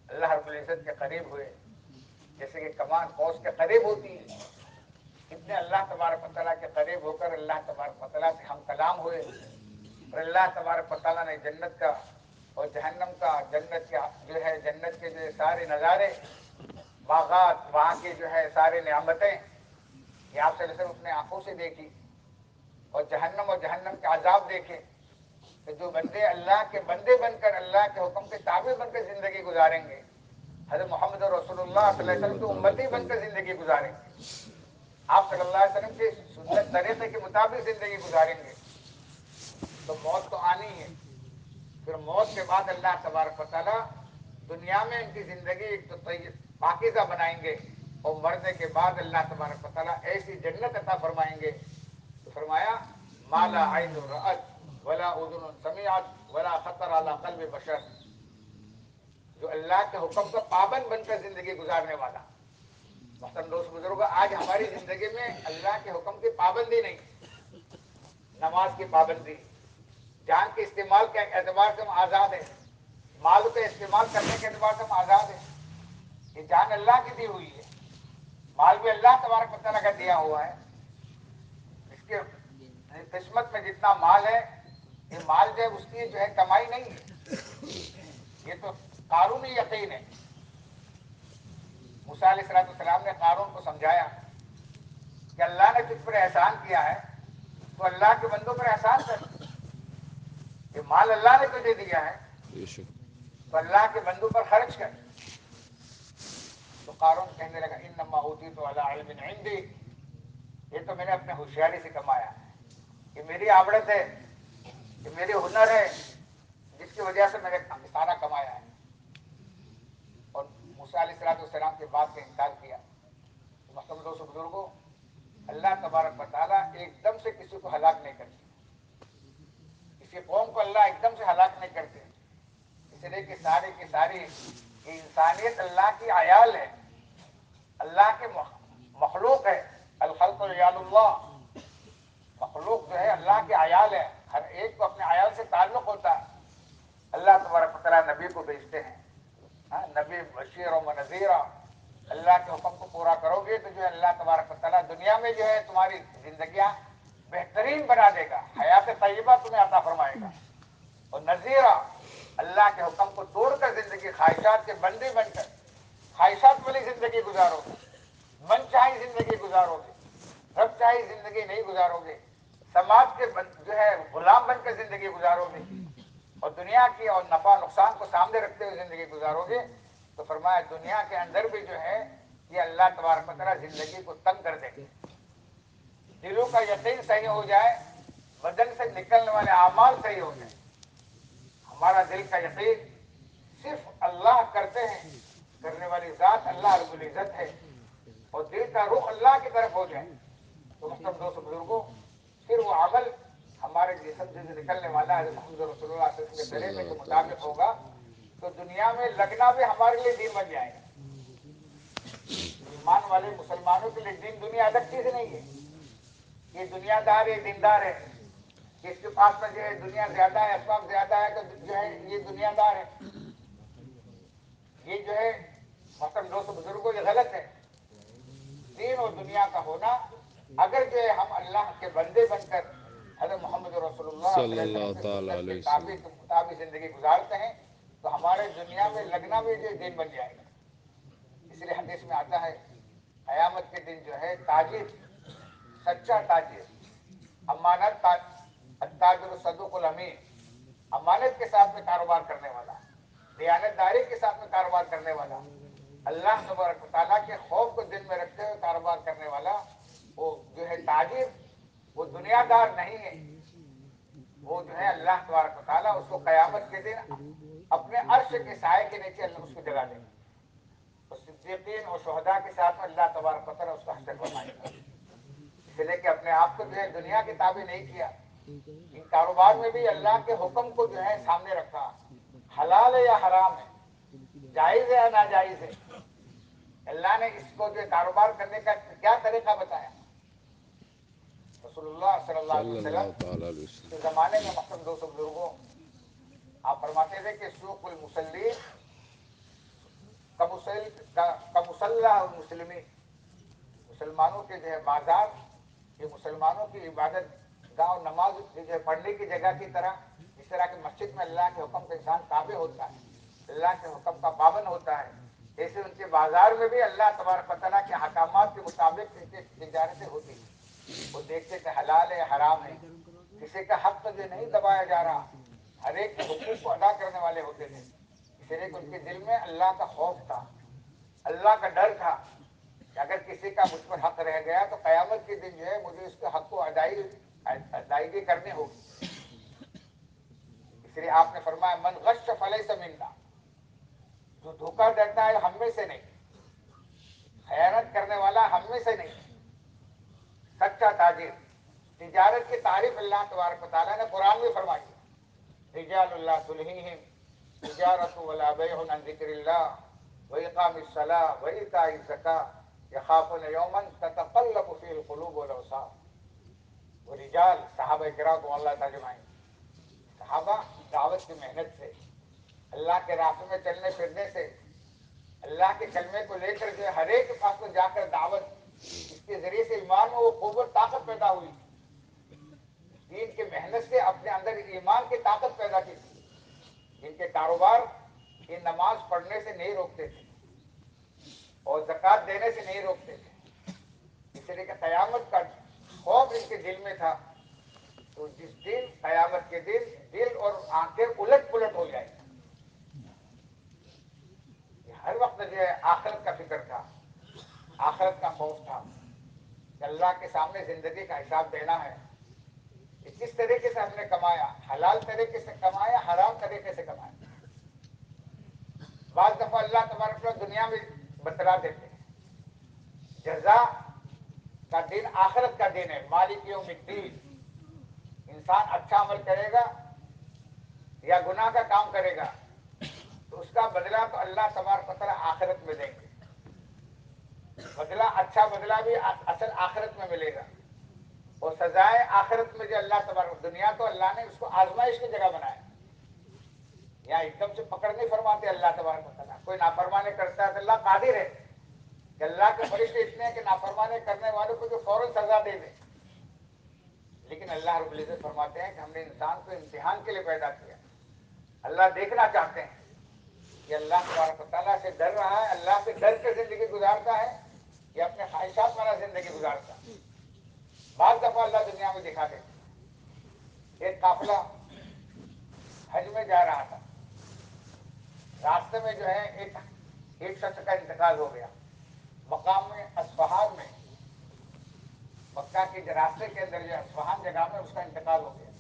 [SPEAKER 1] اللہ رب العزت کے قریب ہوئے. جیسے کہ کمان قوس کے قریب ہوتی ہے. اتنے اللہ تبارک تعالیٰ کے قریب ہو کر اللہ تبارک تعالیٰ سے ہم کلام ہوئے. اور اللہ تبارک تعالیٰ نے جنت کا اور جہنم کا، جنت کا جو ہے، جنت کے جو ہے سارے نظارے، باغات، وہاں کی جو ہے سارے نعمتیں، یہ آپ سے اپنے آنکھوں سے دیکھی اور جہنم اور جہنم کے عذاب دیکھے. کہ جو بندے اللہ کے بندے بن کر اللہ کے حکم کے تابع بن کر زندگی گزاریں گے، حضرت محمد رسول اللہ صلی اللہ علیہ وسلم کی امتی بن کر زندگی گزاریں گے۔ آپ صلی اللہ علیہ وسلم کے سنت طریقے کے مطابق زندگی گزاریں گے۔ تو موت تو آنی ہے۔ پھر موت کے بعد اللہ تبارک و تعالیٰ دنیا میں ان کی زندگی ایک تو پاکیزہ بنائیں گے اور مرنے کے بعد اللہ تبارک و تعالیٰ ایسی جنت عطا فرمائیں گے۔ تو فرمایا، مالا عین رأت ولا اذن سمیعت ولا خطر علی قلب بشر. جو اللہ کے حکم کا پابند بن کر زندگی گزارنے والا. مثلاً دوست بزرگ آج ہماری زندگی میں اللہ کے حکم کی پابندی نہیں، نماز کی پابندی، جان کے استعمال کے اعتبار سے ہم آزاد ہیں، مال کا استعمال کرنے کے اعتبار سے ہم آزاد ہیں۔ یہ جان اللہ کی دی ہوئی ہے، مال بھی اللہ تبارک تعالیٰ کا دیا ہوا ہے۔ اس کے قسمت میں جتنا مال ہے یہ مال جو ہے اس کی جو ہے کمائی نہیں ہے۔ یہ تو قانونی یقین ہے۔ موسیٰ علیہ السلام السلام نے قارون کو سمجھایا کہ اللہ نے تجھ پر احسان کیا ہے تو اللہ کے بندوں پر احسان کر۔ یہ مال اللہ نے تجھے دیا ہے تو اللہ کے بندوں پر خرچ کر۔ تو قارون کہنے لگا ان نما ہوتی تو اللہ علم عندی یہ تو میں نے اپنے ہوشیاری سے کمایا۔ یہ میری آبڑت ہے۔ یہ میری ہنر ہے جس کی وجہ سے میں نے سارا کمایا ہے۔ اور موسیٰ علیہ السلام السلام کے بات کا انکار کیا۔ تو محترم دوست بزرگوں اللہ تبارک و تعالیٰ ایک دم سے کسی کو ہلاک نہیں کرتے۔ کسی قوم کو اللہ ایک دم سے ہلاک نہیں کرتے۔ اس لیے کہ ساری کی ساری انسانیت اللہ کی عیال ہے۔ اللہ کے مخلوق ہے۔ الخلق عیال اللہ۔ مخلوق جو ہے، اللہ کے عیال ہے۔ ہر ایک کو اپنے عیال سے تعلق ہوتا ہے۔ اللہ تبارک تعالیٰ نبی کو بھیجتے ہیں۔ ہاں، نبی بشیر و نذیرہ اللہ کے حکم کو پورا کرو گے تو جو ہے اللہ تبارک تعالیٰ دنیا میں جو ہے تمہاری زندگیاں بہترین بنا دے گا۔ حیات طیبہ تمہیں عطا فرمائے گا۔ اور نذیرہ اللہ کے حکم کو توڑ کر زندگی، خواہشات کے بندے بن کر۔ خواہشات والی زندگی گزارو گے۔ من چاہی زندگی گزارو گے۔ رب چاہی زندگی نہیں گزارو گے۔ سماج کے جو ہے، غلام بن کر زندگی گزارو گے۔ اور دنیا کی اور نفع نقصان کو سامنے رکھتے ہوئے زندگی گزارو گے۔ تو فرمایا، دنیا کے اندر بھی جو ہے، یہ اللہ تبارک و تعالیٰ زندگی کو تنگ کر دیں گے۔ دلوں کا یقین صحیح ہو جائے، بدن سے نکلنے والے اعمال صحیح ہو جائے۔ ہمارا دل کا یقین صرف اللہ کرتے ہیں، کرنے والی ذات اللہ رب العزت ہے۔ اور دل کا رخ اللہ کی طرف ہو جائے۔ تو محترم دوست بزرگوں پھر وہ عمل ہمارے جسم سے جو نکلنے والا ہے۔ محمد رسول اللہ صلی اللہ علیہ وسلم کے طریقے کے مطابق ہوگا۔ تو دنیا میں لگنا بھی ہمارے لیے دین بن جائے گا۔ ایمان والے مسلمانوں کے لیے دین دنیا الگ چیز نہیں ہے۔ یہ دنیا دار ہے دیندار ہے۔ اس کے پاس میں جو ہے دنیا زیادہ ہے، اسباب زیادہ ہے، تو جو ہے یہ دنیا دار ہے۔ یہ جو ہے محترم دوست بزرگوں، یہ غلط ہے۔ دین اور دنیا کا ہونا اگر جو ہے ہم اللہ کے بندے بن کر حضرت محمد رسول اللہ
[SPEAKER 2] صلی اللہ تعالی علیہ
[SPEAKER 1] مطابق کے مطابق زندگی گزارتے ہیں تو ہمارے دنیا میں لگنا بھی جو دین بن جائے گا۔ اس لیے حدیث میں آتا ہے قیامت کے دن جو ہے تاجر سچا تاجر امانت تا- التاجر صدوق الامین امانت کے ساتھ میں کاروبار کرنے والا دیانت داری کے ساتھ میں کاروبار کرنے والا اللہ تبارک تعالیٰ کے خوف کو دل میں رکھتے ہوئے کاروبار کرنے والا وہ جو ہے تاجر، وہ دنیا دار نہیں ہے۔ وہ جو ہے اللہ تبارک تعالیٰ اس کو قیامت کے دن اپنے عرش کے سائے کے نیچے اللہ اس کو جگہ دے گا اور صدیقین اور شہداء کے ساتھ میں اللہ تبارک تعالیٰ اس کا حشر فرمائے گا۔ اس لیے کہ اپنے آپ کو جو ہے دنیا کے تابع نہیں کیا۔ ان کاروبار میں بھی اللہ کے حکم کو جو ہے سامنے رکھا۔ حلال ہے یا حرام ہے؟ جائز ہے یا ناجائز ہے؟ اللہ نے اس کو جو ہے کاروبار کرنے کا کیا طریقہ بتایا؟ رسول اللہ صلی اللہ علیہ
[SPEAKER 2] صلی
[SPEAKER 1] وسلم
[SPEAKER 2] اللہ تعالی علیہ وسلم
[SPEAKER 1] کے زمانے میں محترم دوستوں بزرگوں آپ فرماتے تھے کہ سوق المسلی کا مسلح المسلمین مسلمانوں کے جو ہے بازار یہ مسلمانوں کی عبادت گاؤں نماز جو ہے پڑھنے کی جگہ کی طرح جس طرح کہ مسجد میں اللہ کے حکم کا انسان تابع ہوتا ہے اللہ کے حکم کا پابند ہوتا ہے ایسے ان کے بازار میں بھی اللہ تبارک تعالیٰ کے حکامات کے مطابق ان کی تجارتیں ہوتی ہیں وہ دیکھتے کہ حلال ہے حرام ہے۔ کسی کا حق تو نہیں دبایا جا رہا۔ ہر ایک حقوق کو ادا کرنے والے ہوتے تھے۔ اس لیے کہ ان کے دل میں اللہ کا خوف تھا۔ اللہ کا ڈر تھا کہ اگر کسی کا مجھ پر حق رہ گیا تو قیامت کے دن جو ہے مجھے اس کے حق کو ادائی ادائیگی کرنی ہوگی۔ اس لیے آپ نے فرمایا، من غش فلح سمندہ جو دھوکہ دیتا ہے ہم میں سے نہیں۔ خیانت کرنے والا ہم میں سے نہیں۔ سچا تاجر۔ تجارت کی تعریف اللہ تبارک و تعالیٰ نے قرآن میں فرمائی رجال اللہ تلہیہم تجارت ولا بیع عن ذکر اللہ وإقام الصلاة وإيتاء الزكاة يخافون يوما تتقلب فيه القلوب والأبصار ورجال صحابہ کرام کو اللہ تعالی صحابہ دعوت کی محنت سے، اللہ کے راستے میں چلنے پھرنے سے، اللہ کے کلمے کو لے کر جو ہر ایک پاس میں جا کر دعوت اس کے ذریعے سے ایمان میں وہ قوت، طاقت پیدا ہوئی۔ دین کے محنت سے اپنے اندر ایمان کی طاقت پیدا کی۔ تھی ان کے کاروبار یہ نماز پڑھنے سے نہیں روکتے تھے اور زکات دینے سے نہیں روکتے تھے۔ اس لیے کہ قیامت کا خوف ان کے دل میں تھا، تو جس دن قیامت کے دن دل اور آنکھیں الٹ پلٹ ہو جائے ہر وقت جو ہے آخرت کا فکر تھا۔ آخرت کا خوف تھا۔ کہ اللہ کے سامنے زندگی کا حساب دینا ہے۔ کہ کس طریقے سے ہم نے کمایا، حلال طریقے سے کمایا، حرام طریقے سے کمایا۔ بعض دفعہ اللہ تبارک دنیا میں بتلا دیتے ہیں۔ جزا کا دن آخرت کا دن ہے۔ مالک یوم الدین۔ انسان اچھا عمل کرے گا یا گناہ کا کام کرے گا، تو اس کا بدلہ تو اللہ تبارک تعالیٰ آخرت میں دیں گے۔ بدلہ اچھا بدلہ بھی اصل آخرت میں ملے گا۔ اور سزائے آخرت میں جو اللہ تبارک دنیا تو اللہ نے اس کو آزمائش کی جگہ بنایا۔ یا ایک دم سے پکڑ نہیں فرماتے اللہ تبارک تعالیٰ۔ کوئی نافرمانے کرتا ہے تو اللہ قادر ہے کہ اللہ کے فرشتے اتنے ہیں کہ نافرمانے کرنے والوں کو جو فوراً سزا دے دے۔ لیکن اللہ رب العزت فرماتے ہیں کہ ہم نے انسان کو امتحان کے لیے پیدا کیا۔ اللہ دیکھنا چاہتے ہیں کہ اللہ تبارک تعالیٰ سے ڈر رہا ہے، اللہ سے ڈر کے زندگی گزارتا ہے۔ یا اپنے خواہشات والا زندگی گزارتا بعض دفعہ اللہ دنیا میں دکھا دے ایک قافلہ حج میں جا رہا تھا۔ راستے میں جو ہے ایک ایک شخص کا انتقال ہو گیا۔ مقام میں اسفہان میں۔ مکہ کے راستے کے اندر جو اسفہان جگہ میں اس کا انتقال ہو گیا۔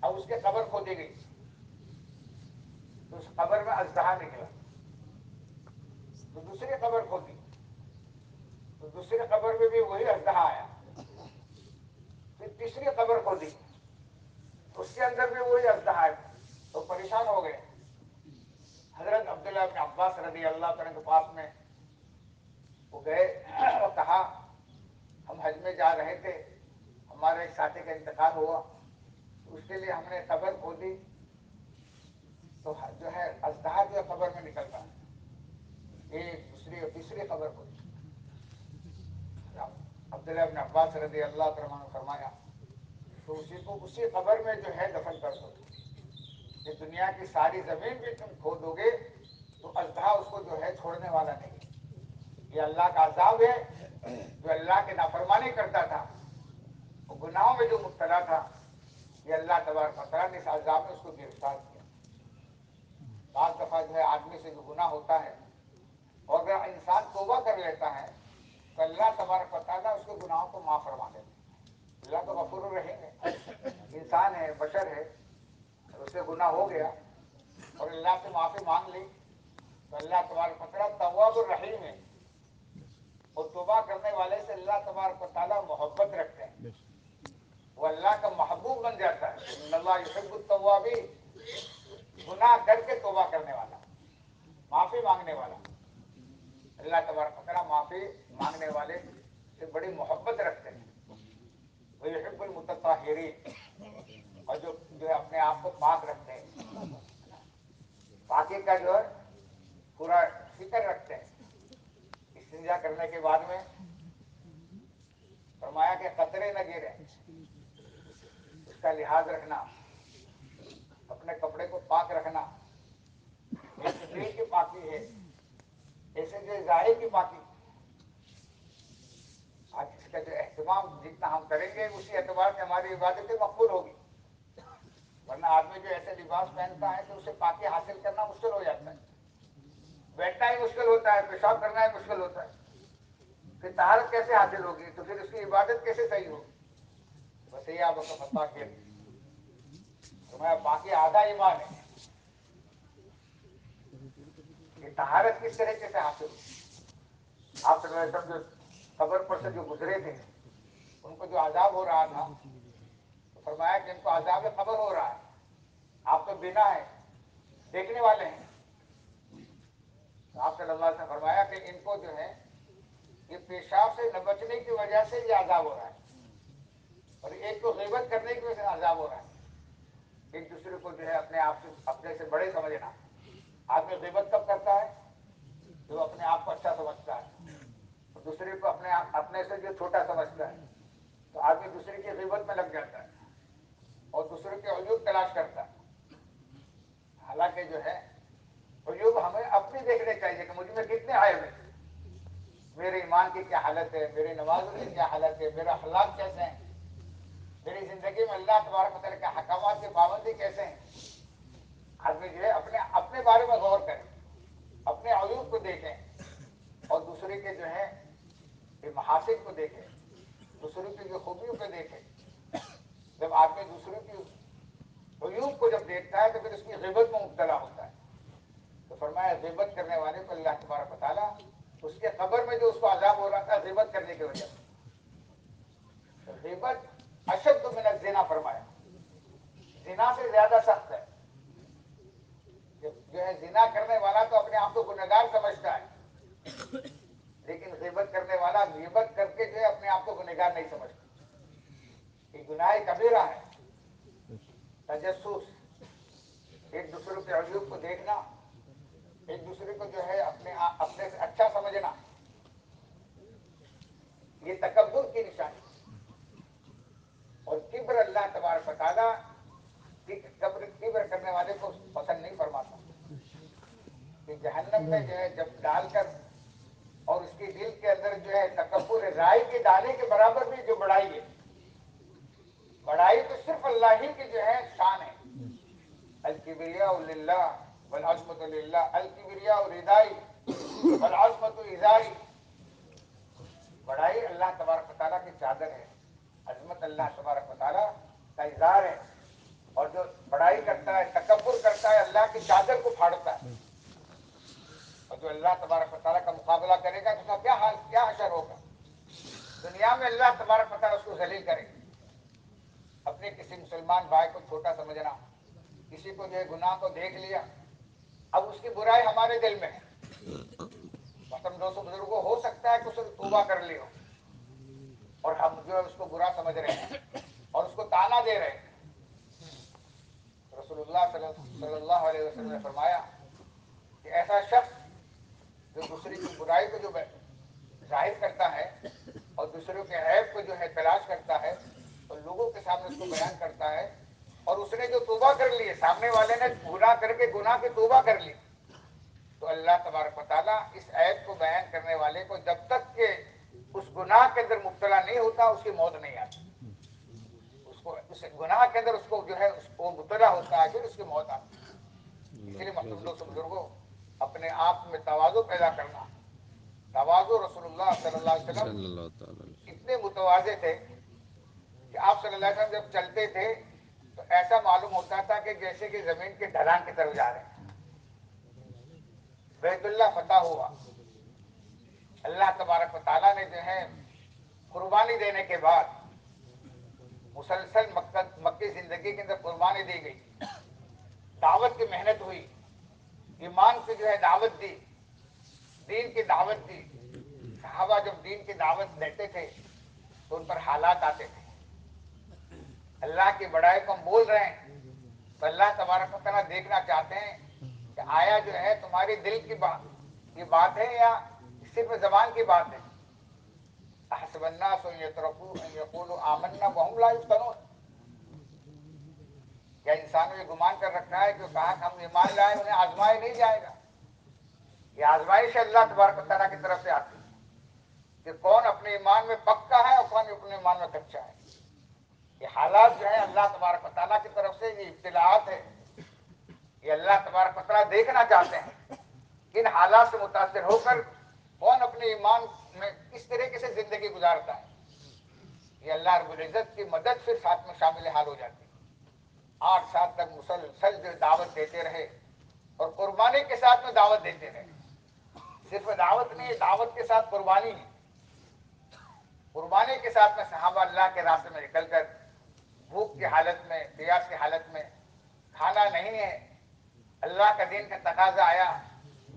[SPEAKER 1] اب اس کے قبر کھودی گئی۔ تو اس قبر میں اجدہا نکلا۔ تو دوسری قبر کھودی۔ تو دوسری قبر میں بھی وہی اجدہا آیا۔ پھر تیسری قبر کھودی اس کے اندر بھی وہی اجدہا تو پریشان ہو گئے۔ حضرت عبداللہ بن عباس رضی اللہ تعالیٰ کے پاس میں وہ گئے اور کہا، ہم حج میں جا رہے تھے۔ ہمارے ایک ساتھی کا انتقال ہوا۔ اس کے لیے ہم نے قبر کھودی تو جو ہے اجدہ جو ہے خبر میں نکلتا ہے ایک دوسری اور تیسری خبر کو عبداللہ ابن عباس رضی اللہ تعالیٰ نے فرمایا، تو اسی کو اسی خبر میں جو ہے دفن کر دو۔ کہ دنیا کی ساری زمین بھی تم کھو دو گے، تو اجدہ اس کو جو ہے چھوڑنے والا نہیں۔ یہ اللہ کا عذاب ہے، جو اللہ کے نافرمانی کرتا تھا۔ وہ گناہوں میں جو مبتلا تھا، یہ اللہ تبارک تعالیٰ نے اس عذاب میں اس کو گرفتار کیا۔ بعض دفعہ جو ہے آدمی سے جو گناہ ہوتا ہے، اور اگر انسان توبہ کر لیتا ہے تو اللہ تبارک و تعالیٰ اس کے گناہوں کو معاف فرما دیتے اللہ تو غفور رہیں گے انسان ہے بشر ہے اس سے گناہ ہو گیا۔ اور اللہ سے معافی مانگ لی۔ تو اللہ تبارک و تعالیٰ تواب الرحیم ہے۔ اور توبہ کرنے والے سے اللہ تبارک و تعالیٰ محبت رکھتے ہیں۔ وہ اللہ کا محبوب بن جاتا ہے۔ اللہ یحب التوابین۔ گناہ کر کے توبہ کرنے والا معافی مانگنے والا۔ اللہ تبارک پکڑا معافی مانگنے والے سے بڑی محبت رکھتے ہیں۔ وہ حب المتطہرین، اور جو جو اپنے آپ کو پاک رکھتے ہیں۔ پاکی کا جو ہے، پورا فکر رکھتے ہیں۔ استنجا کرنے کے بعد میں فرمایا کہ قطرے نہ گرے۔ اس کا لحاظ رکھنا، اپنے کپڑے کو پاک رکھنا۔ ایک دل کی پاکی ہے، ایسے جو ظاہر کی پاکی کا جو اہتمام جتنا ہم کریں گے، اسی اعتبار سے ہماری عبادتیں مقبول ہوگی۔ ورنہ آدمی جو ایسے لباس پہنتا ہے تو اسے پاکی حاصل کرنا مشکل ہو جاتا ہے۔ بیٹھنا ہی مشکل ہوتا ہے، پیشاب کرنا ہی مشکل ہوتا ہے۔ پھر تہارت کیسے حاصل ہوگی؟ تو پھر اس کی عبادت کیسے صحیح ہوگی؟ بس یہ آپ کو پتا کہ تمہیں باقی آدھا ایمان ہے کہ طہارت کس طریقے سے حاصل ہو آپ سے جو قبر پر سے جو گزرے تھے، ان کو جو عذاب ہو رہا تھا، تو فرمایا کہ ان کو عذاب قبر ہو رہا ہے۔ آپ تو بنا ہے، دیکھنے والے ہیں۔ آپ صلی اللہ سے فرمایا کہ ان کو جو ہے، یہ پیشاب سے نہ بچنے کی وجہ سے یہ عذاب ہو رہا ہے۔ اور ایک کو غیبت کرنے کی وجہ سے عذاب ہو رہا ہے۔ ایک دوسرے کو جو ہے اپنے آپ سے، اپنے سے بڑے سمجھنا۔ آدمی غیبت کب کرتا ہے؟ جو اپنے آپ کو اچھا سمجھتا ہے۔ دوسرے کو اپنے اپنے سے جو چھوٹا سمجھتا ہے، تو آدمی دوسرے کی غیبت میں لگ جاتا ہے اور دوسرے کے عجوب تلاش کرتا ہے۔ حالانکہ جو ہے، عیوب ہمیں اپنی دیکھنے چاہیے کہ مجھ میں کتنے آئے ہوئے میرے ایمان کی کیا حالت ہے؟ میری نمازوں کی کیا حالت ہے؟ میرا اخلاق کیسے ہیں؟ میری زندگی میں اللہ تبارک مطلب کے حکامات کی پابندی کیسے ہیں؟ آدمی جو ہے، اپنے اپنے بارے میں غور کریں اپنے عیوب کو دیکھیں اور دوسرے کے جو ہے محاسن کو دیکھیں، دوسروں کی خوبیوں کو دیکھیں۔ جب آدمی دوسروں کی عیوب کو جب دیکھتا ہے تو پھر اس کی غیبت میں مبتلا ہوتا ہے۔ تو فرمایا، غیبت کرنے والے کو اللہ تبارک تعالیٰ اس کے قبر میں جو اس کو عذاب ہو رہا تھا، غیبت کرنے کی وجہ سے۔ غیبت اشد من الزنا فرمایا۔ زنا سے زیادہ سخت ہے۔ جو ہے، زنا کرنے والا تو اپنے آپ کو گنہگار سمجھتا ہے۔ لیکن غیبت کرنے والا غیبت کر کے جو ہے اپنے آپ کو گنہگار نہیں سمجھتا۔ یہ گناہ کبیرہ ہے۔ تجسس۔ ایک دوسرے کے عجوب کو دیکھنا۔ ایک دوسرے کو جو ہے اپنے اپنے سے اچھا سمجھنا۔ یہ تکبر کی نشانی۔ اور کبر اللہ تبارک تعالیٰ کبر کرنے والے کو پسند نہیں فرماتا۔ کہ جہنم میں جو ہے جب ڈال کر اور اس کے دل کے اندر جو ہے تکبر رائے کے دانے کے برابر بھی جو بڑائی ہے۔ بڑائی تو صرف اللہ ہی کی جو ہے شان ہے۔ الکبریا اللہ والعظمت للہ۔ الکبریا ردائی والعظمت ازائی بڑائی اللہ تبارک تعالیٰ کی چادر ہے۔ عظمت اللہ تبارک تعالیٰ کا اظہار ہے۔ اور جو بڑائی کرتا ہے، تکبر کرتا ہے، اللہ کی چادر کو پھاڑتا ہے۔ جو اللہ تبارک و تعالیٰ کا مقابلہ کرے گا اس کا کیا حال، کیا اثر ہوگا؟ دنیا میں اللہ تبارک و تعالیٰ اس کو ذلیل کرے گا۔ اپنے کسی مسلمان بھائی کو چھوٹا سمجھنا، کسی کو جو ہے گناہ کو دیکھ لیا، اب اس کی برائی ہمارے دل میں ہے۔ مثلاً دوستوں بزرگوں، ہو سکتا ہے کہ اسے توبہ کر لی ہو، اور ہم جو ہے اس کو برا سمجھ رہے ہیں، اور اس کو تانا دے رہے ہیں۔ رسول اللہ صلی اللہ علیہ وسلم نے فرمایا کہ ایسا شخص جو دوسری کی برائی کو جو ظاہر کرتا ہے اور دوسروں کے عیب کو جو ہے تلاش کرتا ہے، اور لوگوں کے سامنے اس کو بیان کرتا ہے، اور اس نے جو توبہ کر لی، سامنے والے نے گناہ کر کے، گناہ کی توبہ کر لی، تو اللہ تبارک تعالیٰ اس عیب کو بیان کرنے والے کو جب تک کہ اس گناہ کے اندر مبتلا نہیں ہوتا، اس کی موت نہیں آتی۔ اس کو، اس گناہ کے اندر اس کو جو ہے اس کو مبتلا ہوتا ہے، پھر اس کی موت آتی۔ اس لیے محمد دوست بزرگوں اپنے آپ میں توازو پیدا کرنا۔ توازو رسول اللہ صلی اللہ علیہ وسلم اتنے متوازے تھے کہ آپ صلی اللہ علیہ وسلم جب چلتے تھے تو ایسا معلوم ہوتا تھا کہ جیسے کہ زمین کے ڈھلان کی طرف جا رہے ہیں۔ بیت اللہ فتح ہوا۔ اللہ تبارک و تعالیٰ نے جو ہے قربانی دینے کے بعد مسلسل مکی زندگی کے اندر قربانی دی گئی۔ دعوت کی محنت ہوئی۔ ایمان سے جو ہے دعوت دی، دین کی دعوت دی۔ صحابہ جب دین کی دعوت دیتے تھے، تو ان پر حالات آتے تھے۔ اللہ کی بڑائی کو ہم بول رہے ہیں، تو اللہ تبارک و تعالیٰ دیکھنا چاہتے ہیں کہ آیا جو ہے تمہاری دل کی بات یہ بات ہے یا صرف زبان کی بات ہے؟ حسب الناس ان یقولوا آمنا وهم لا يفتنون کیا انسانوں یہ گمان کر رکھا ہے کہ کہا کہ ہم ایمان لائے، انہیں آزمائے نہیں جائے گا؟ یہ آزمائش اللہ تبارک و تعالیٰ کی طرف سے آتی ہے کہ کون اپنے ایمان میں پکا ہے اور کون اپنے ایمان میں کچا ہے۔ یہ حالات جو ہے اللہ تبارک تعالیٰ کی طرف سے، یہ ابتلاعات ہے یہ اللہ تبارک تعالیٰ دیکھنا چاہتے ہیں ان حالات سے متاثر ہو کر کون اپنے ایمان میں کس طریقے سے زندگی گزارتا ہے۔ یہ اللہ رب العزت کی مدد سے ساتھ میں شامل حال ہو جاتی ہے۔ آٹھ سال تک مسلسل جو دعوت دیتے رہے اور قربانی کے ساتھ میں دعوت دیتے رہے۔ صرف دعوت نہیں، دعوت کے ساتھ قربانی۔ ہے قربانی کے ساتھ میں صحابہ اللہ کے راستے میں نکل کر، بھوک کی حالت میں، پیاس کی حالت میں کھانا نہیں ہے، اللہ کا دین کا تقاضا آیا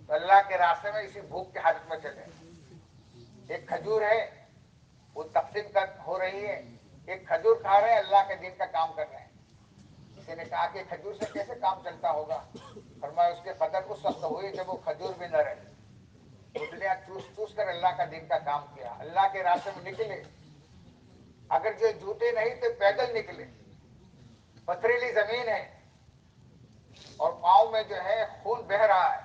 [SPEAKER 1] تو اللہ کے راستے میں اسی بھوک کی حالت میں چلے۔ ایک کھجور ہے، وہ تقسیم کر ہو رہی ہے، ایک کھجور کھا رہے ہیں، اللہ کے دین کا کام کر رہے ہیں۔ کسی نے کہا کہ کھجور سے کیسے کام چلتا ہوگا؟ فرمایا، اس کے قدر اس وقت ہوئی جب وہ کھجور بھی نہ رہے۔ دنیا چوس چوس کر اللہ کا دین کا کام کیا۔ اللہ کے راستے میں نکلے۔ اگر جو جوتے نہیں تو پیدل نکلے۔ پتھریلی زمین ہے۔ اور پاؤں میں جو ہے خون بہ رہا ہے۔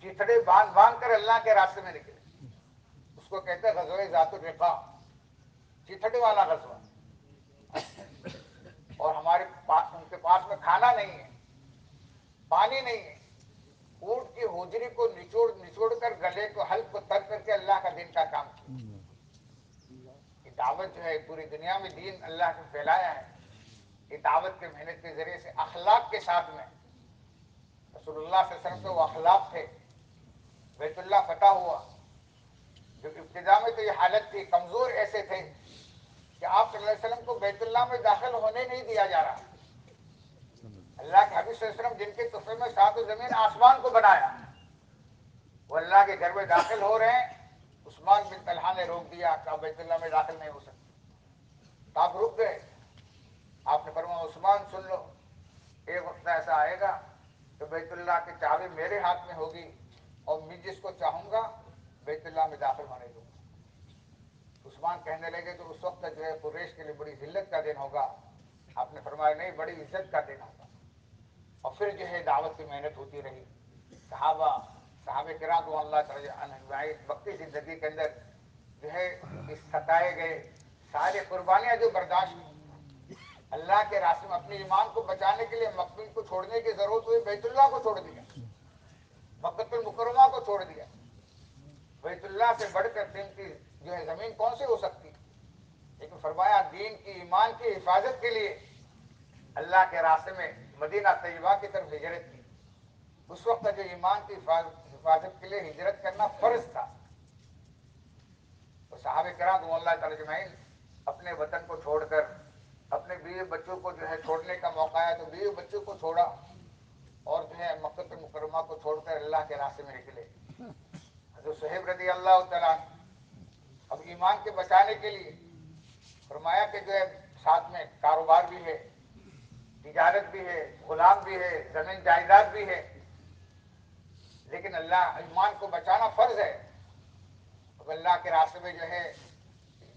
[SPEAKER 1] چتڑے باندھ باندھ کر اللہ کے راستے میں نکلے۔ اس کو کہتے ہیں غزوہ ذات الرقا چتھڑے والا غزوہ۔ اور ہمارے پاس ان کے پاس میں کھانا نہیں ہے پانی نہیں ہے۔ اونٹ کی ہوجری کو نچوڑ نچوڑ کر گلے کو حلق کو تر کر کے اللہ کا دین کا کام کیا۔ یہ دعوت جو ہے پوری دنیا میں دین اللہ نے پھیلایا ہے۔ یہ دعوت کے محنت کے ذریعے سے اخلاق کے ساتھ میں رسول اللہ صلی اللہ علیہ وسلم سے وہ اخلاق تھے۔ بیت اللہ فتح ہوا۔ جو ابتدا میں تو یہ حالت تھی کمزور ایسے تھے۔ کہ آپ صلی اللہ علیہ وسلم کو بیت اللہ میں داخل ہونے نہیں دیا جا رہا۔ اللہ کے حبیب صلی اللہ علیہ وسلم جن کے تحفے میں سات و زمین آسمان کو بنایا۔ وہ اللہ کے گھر میں داخل ہو رہے ہیں۔ عثمان بن طلحہ نے روک دیا کہ آپ بیت اللہ میں داخل نہیں ہو سکتے۔ تو آپ رک گئے۔ آپ نے فرمایا، عثمان سن لو۔ ایک وقت ایسا آئے گا کہ بیت اللہ کی چابی میرے ہاتھ میں ہوگی اور میں جس کو چاہوں گا بیت اللہ میں داخل ہونے دوں۔ گا عثمان کہنے لگے تو اس وقت جو ہے قریش کے لیے بڑی ذلت کا دن ہوگا۔ آپ نے فرمایا نہیں، بڑی عزت کا دن ہوگا۔ اور پھر جو ہے دعوت کی محنت ہوتی رہی۔ صحابہ صحابہ کرام تو اللہ تعالیٰ وقتی زندگی کے اندر جو ہے اس ستائے گئے سارے قربانیاں جو برداشت کی، اللہ کے راستے میں اپنے ایمان کو بچانے کے لیے مقبول کو چھوڑنے کی ضرورت ہوئی، بیت اللہ کو چھوڑ دیا۔ مکت المکرمہ کو چھوڑ دیا۔ بیت اللہ سے بڑھ کر قیمتی جو ہے زمین کون سی ہو سکتی؟ لیکن فرمایا دین کی ایمان کی حفاظت کے لیے اللہ کے راستے میں مدینہ طیبہ کی طرف ہجرت کی۔ اس وقت جو ایمان کی حفاظت کے لیے ہجرت کرنا فرض تھا۔ تو صحاب کرام اللہ تعالی جمعین اپنے وطن کو چھوڑ کر، اپنے بیوی بچوں کو جو ہے چھوڑنے کا موقع آیا تو بیوی بچوں کو چھوڑا اور جو ہے مکت المکرمہ کو چھوڑ کر اللہ کے راستے میں نکلے۔ حضرت صحیب رضی اللہ تعالیٰ اب ایمان کے بچانے کے لیے فرمایا کہ جو ہے ساتھ میں کاروبار بھی ہے، تجارت بھی ہے، غلام بھی ہے، زمین جائیداد بھی ہے، لیکن اللہ ایمان کو بچانا فرض ہے۔ اب اللہ کے راستے میں جو ہے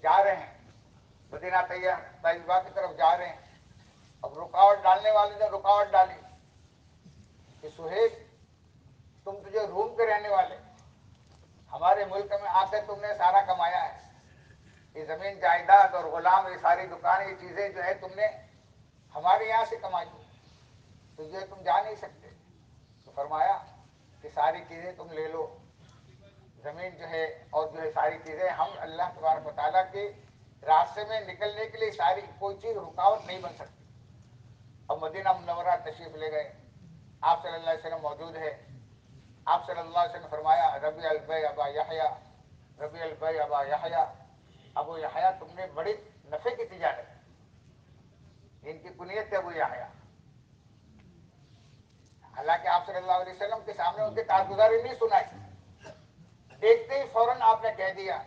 [SPEAKER 1] جا رہے ہیں، مدینہ طیبہ کی طرف جا رہے ہیں۔ اب رکاوٹ ڈالنے والے نے رکاوٹ ڈالی کہ سہیب تم تجھے روم کے رہنے والے۔ ہمارے ملک میں آ کر تم نے سارا کمایا ہے۔ یہ زمین جائیداد اور غلام، یہ ساری دکانیں، یہ چیزیں جو ہے تم نے ہمارے یہاں سے کمائی۔ تو یہ تم جا نہیں سکتے۔ تو فرمایا کہ ساری چیزیں تم لے لو۔ زمین جو ہے اور جو ہے ساری چیزیں ہم اللہ تبارک تعالیٰ کے راستے میں نکلنے کے لیے ساری، کوئی چیز رکاوٹ نہیں بن سکتی۔ اب مدینہ منورہ تشریف لے گئے۔ آپ صلی اللہ علیہ وسلم موجود ہے آپ صلی اللہ علیہ وسلم فرمایا، ربی البے ابا یحیا ربی البے ابا یحیا ابو یحیا تم نے بڑی نفے کی تجارت ان کی کنیت ہے ابو یحیا حالانکہ آپ صلی اللہ علیہ وسلم کے سامنے ان کی کارگزاری نہیں سنائی۔ دیکھتے ہی فوراً آپ نے کہہ دیا،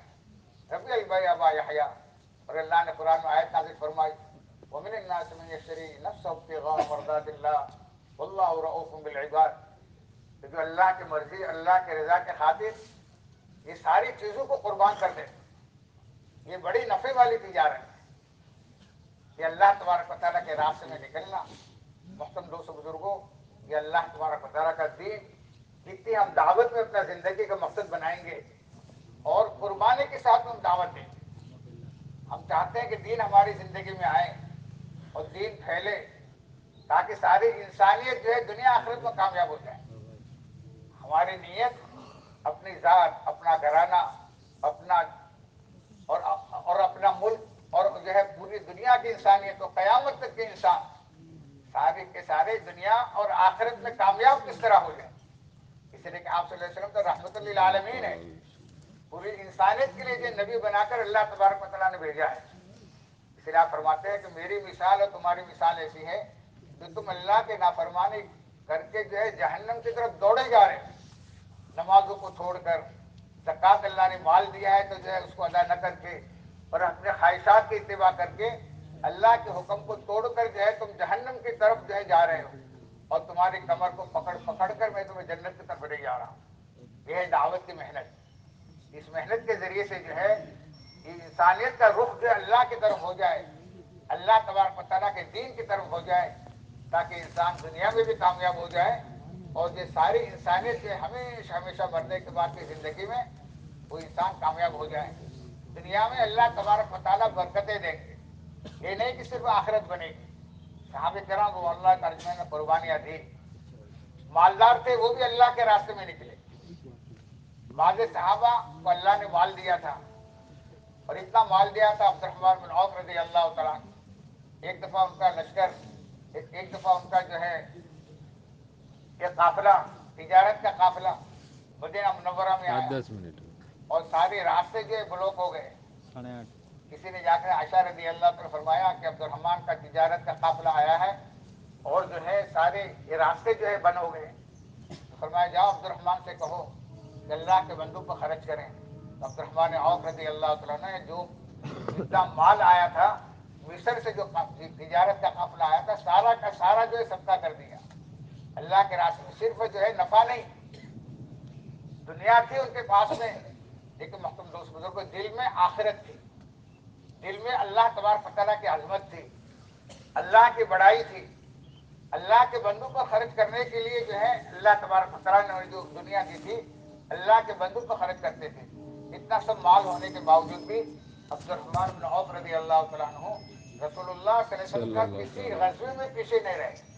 [SPEAKER 1] ربی البے ابا یحیا اور اللہ نے قرآن میں آیت نازل فرمائی، ومن الناس من يشتري نفسه ابتغاء مرضات الله والله رؤوف بالعباد۔ کہ جو اللہ کی مرضی، اللہ کے رضا کے خاطر یہ ساری چیزوں کو قربان کر دے۔ یہ بڑی نفع والی تجارت ہے۔ یہ اللہ تبارک تعالیٰ کے راستے میں نکلنا محتم دوست بزرگوں، یہ اللہ تبارک تعالیٰ کا دین جتنی ہم دعوت میں اپنا زندگی کا مقصد بنائیں گے اور قربانی کے ساتھ ہم دعوت دیں گے۔ ہم چاہتے ہیں کہ دین ہماری زندگی میں آئے اور دین پھیلے تاکہ ساری انسانیت جو ہے دنیا آخرت میں کامیاب ہو جائے۔ ہماری نیت اپنی ذات، اپنا گھرانہ، اپنا اور اور اپنا ملک اور جو ہے پوری دنیا کی انسانیت و قیامت تک کے انسان سارے کے سارے دنیا اور آخرت میں کامیاب کس طرح ہو جائیں؟ اس لیے کہ آپ صلی اللہ علیہ وسلم تو رحمت اللہ عالمین ہے پوری انسانیت کے لیے جو نبی بنا کر اللہ تبارک تعالیٰ نے بھیجا ہے۔ اس لیے آپ فرماتے ہیں کہ میری مثال اور تمہاری مثال ایسی ہے کہ تم اللہ کے نافرمانی کر کے جو ہے جہنم کی طرف دوڑے جا رہے ہیں۔ نمازوں کو چھوڑ کر زکات اللہ نے مال دیا ہے تو جو ہے اس کو ادا نہ کر کے اور اپنے خواہشات کی اتباع کر کے اللہ کے حکم کو توڑ کر جو ہے تم جہنم کی طرف جو ہے جا رہے ہو اور تمہاری کمر کو پکڑ پکڑ کر میں تمہیں جنت کی طرف لے جا رہا ہوں۔ یہ ہے دعوت کی محنت۔ اس محنت کے ذریعے سے جو ہے انسانیت کا رخ جو ہے اللہ کی طرف ہو جائے، اللہ تبارک تعالیٰ کے دین کی طرف ہو جائے تاکہ انسان دنیا میں بھی کامیاب ہو جائے۔ اور یہ ساری انسانیت جو ہمیشہ ہمیشہ مرنے کے بعد کی زندگی میں وہ انسان کامیاب ہو جائے۔ دنیا میں اللہ تبارک مطالعہ برکتیں دیں گے۔ یہ نہیں کہ صرف آخرت بنے گی۔ صحابہ کرام وہ اللہ ترجمے میں قربانیاں دی مالدار تھے، وہ بھی اللہ کے راستے میں نکلے۔ بعض صحابہ کو اللہ نے مال دیا تھا۔ اور اتنا مال دیا تھا عبد الرحمان بن عوف رضی اللہ تعالیٰ ایک دفعہ ان کا لشکر، ایک دفعہ ان کا جو ہے یہ قافلہ تجارت کا قافلہ مدینہ منورہ میں آیا۔
[SPEAKER 2] دس منٹ۔
[SPEAKER 1] اور سارے راستے جو ہے بلاک ہو گئے۔ کسی نے جا کر عائشہ رضی اللہ پر فرمایا کہ عبد الرحمان کا تجارت کا قافلہ آیا ہے اور جو ہے سارے یہ راستے جو ہے بند ہو گئے۔ فرمایا جاؤ عبد الرحمان سے کہو کہ اللہ کے بندو کو خرچ کریں۔ عبد الرحمان عوف رضی اللہ تعالیٰ نے جو اتنا مال آیا تھا مصر سے جو تجارت کا قافلہ آیا تھا سارا کا سارا جو ہے صدقہ کر دیا۔ اللہ کے راستے میں صرف جو ہے نفع نہیں دنیا تھی ان کے پاس میں لیکن محتم دوست بزرگ دل میں آخرت تھی۔ دل میں اللہ تبار تعالیٰ کی عظمت تھی۔ اللہ کی بڑائی تھی۔ اللہ کے بندو کو خرچ کرنے کے لیے جو ہے اللہ تبارک تعالیٰ نے جو دنیا دی تھی اللہ کے بندو کو خرچ کرتے تھے۔ اتنا سب مال ہونے کے باوجود بھی عبد الرحمان بن عوف رضی اللہ تعالیٰ عنہ رسول اللہ صلی اللہ علیہ وسلم کسی غزوے میں پیچھے نہیں رہے۔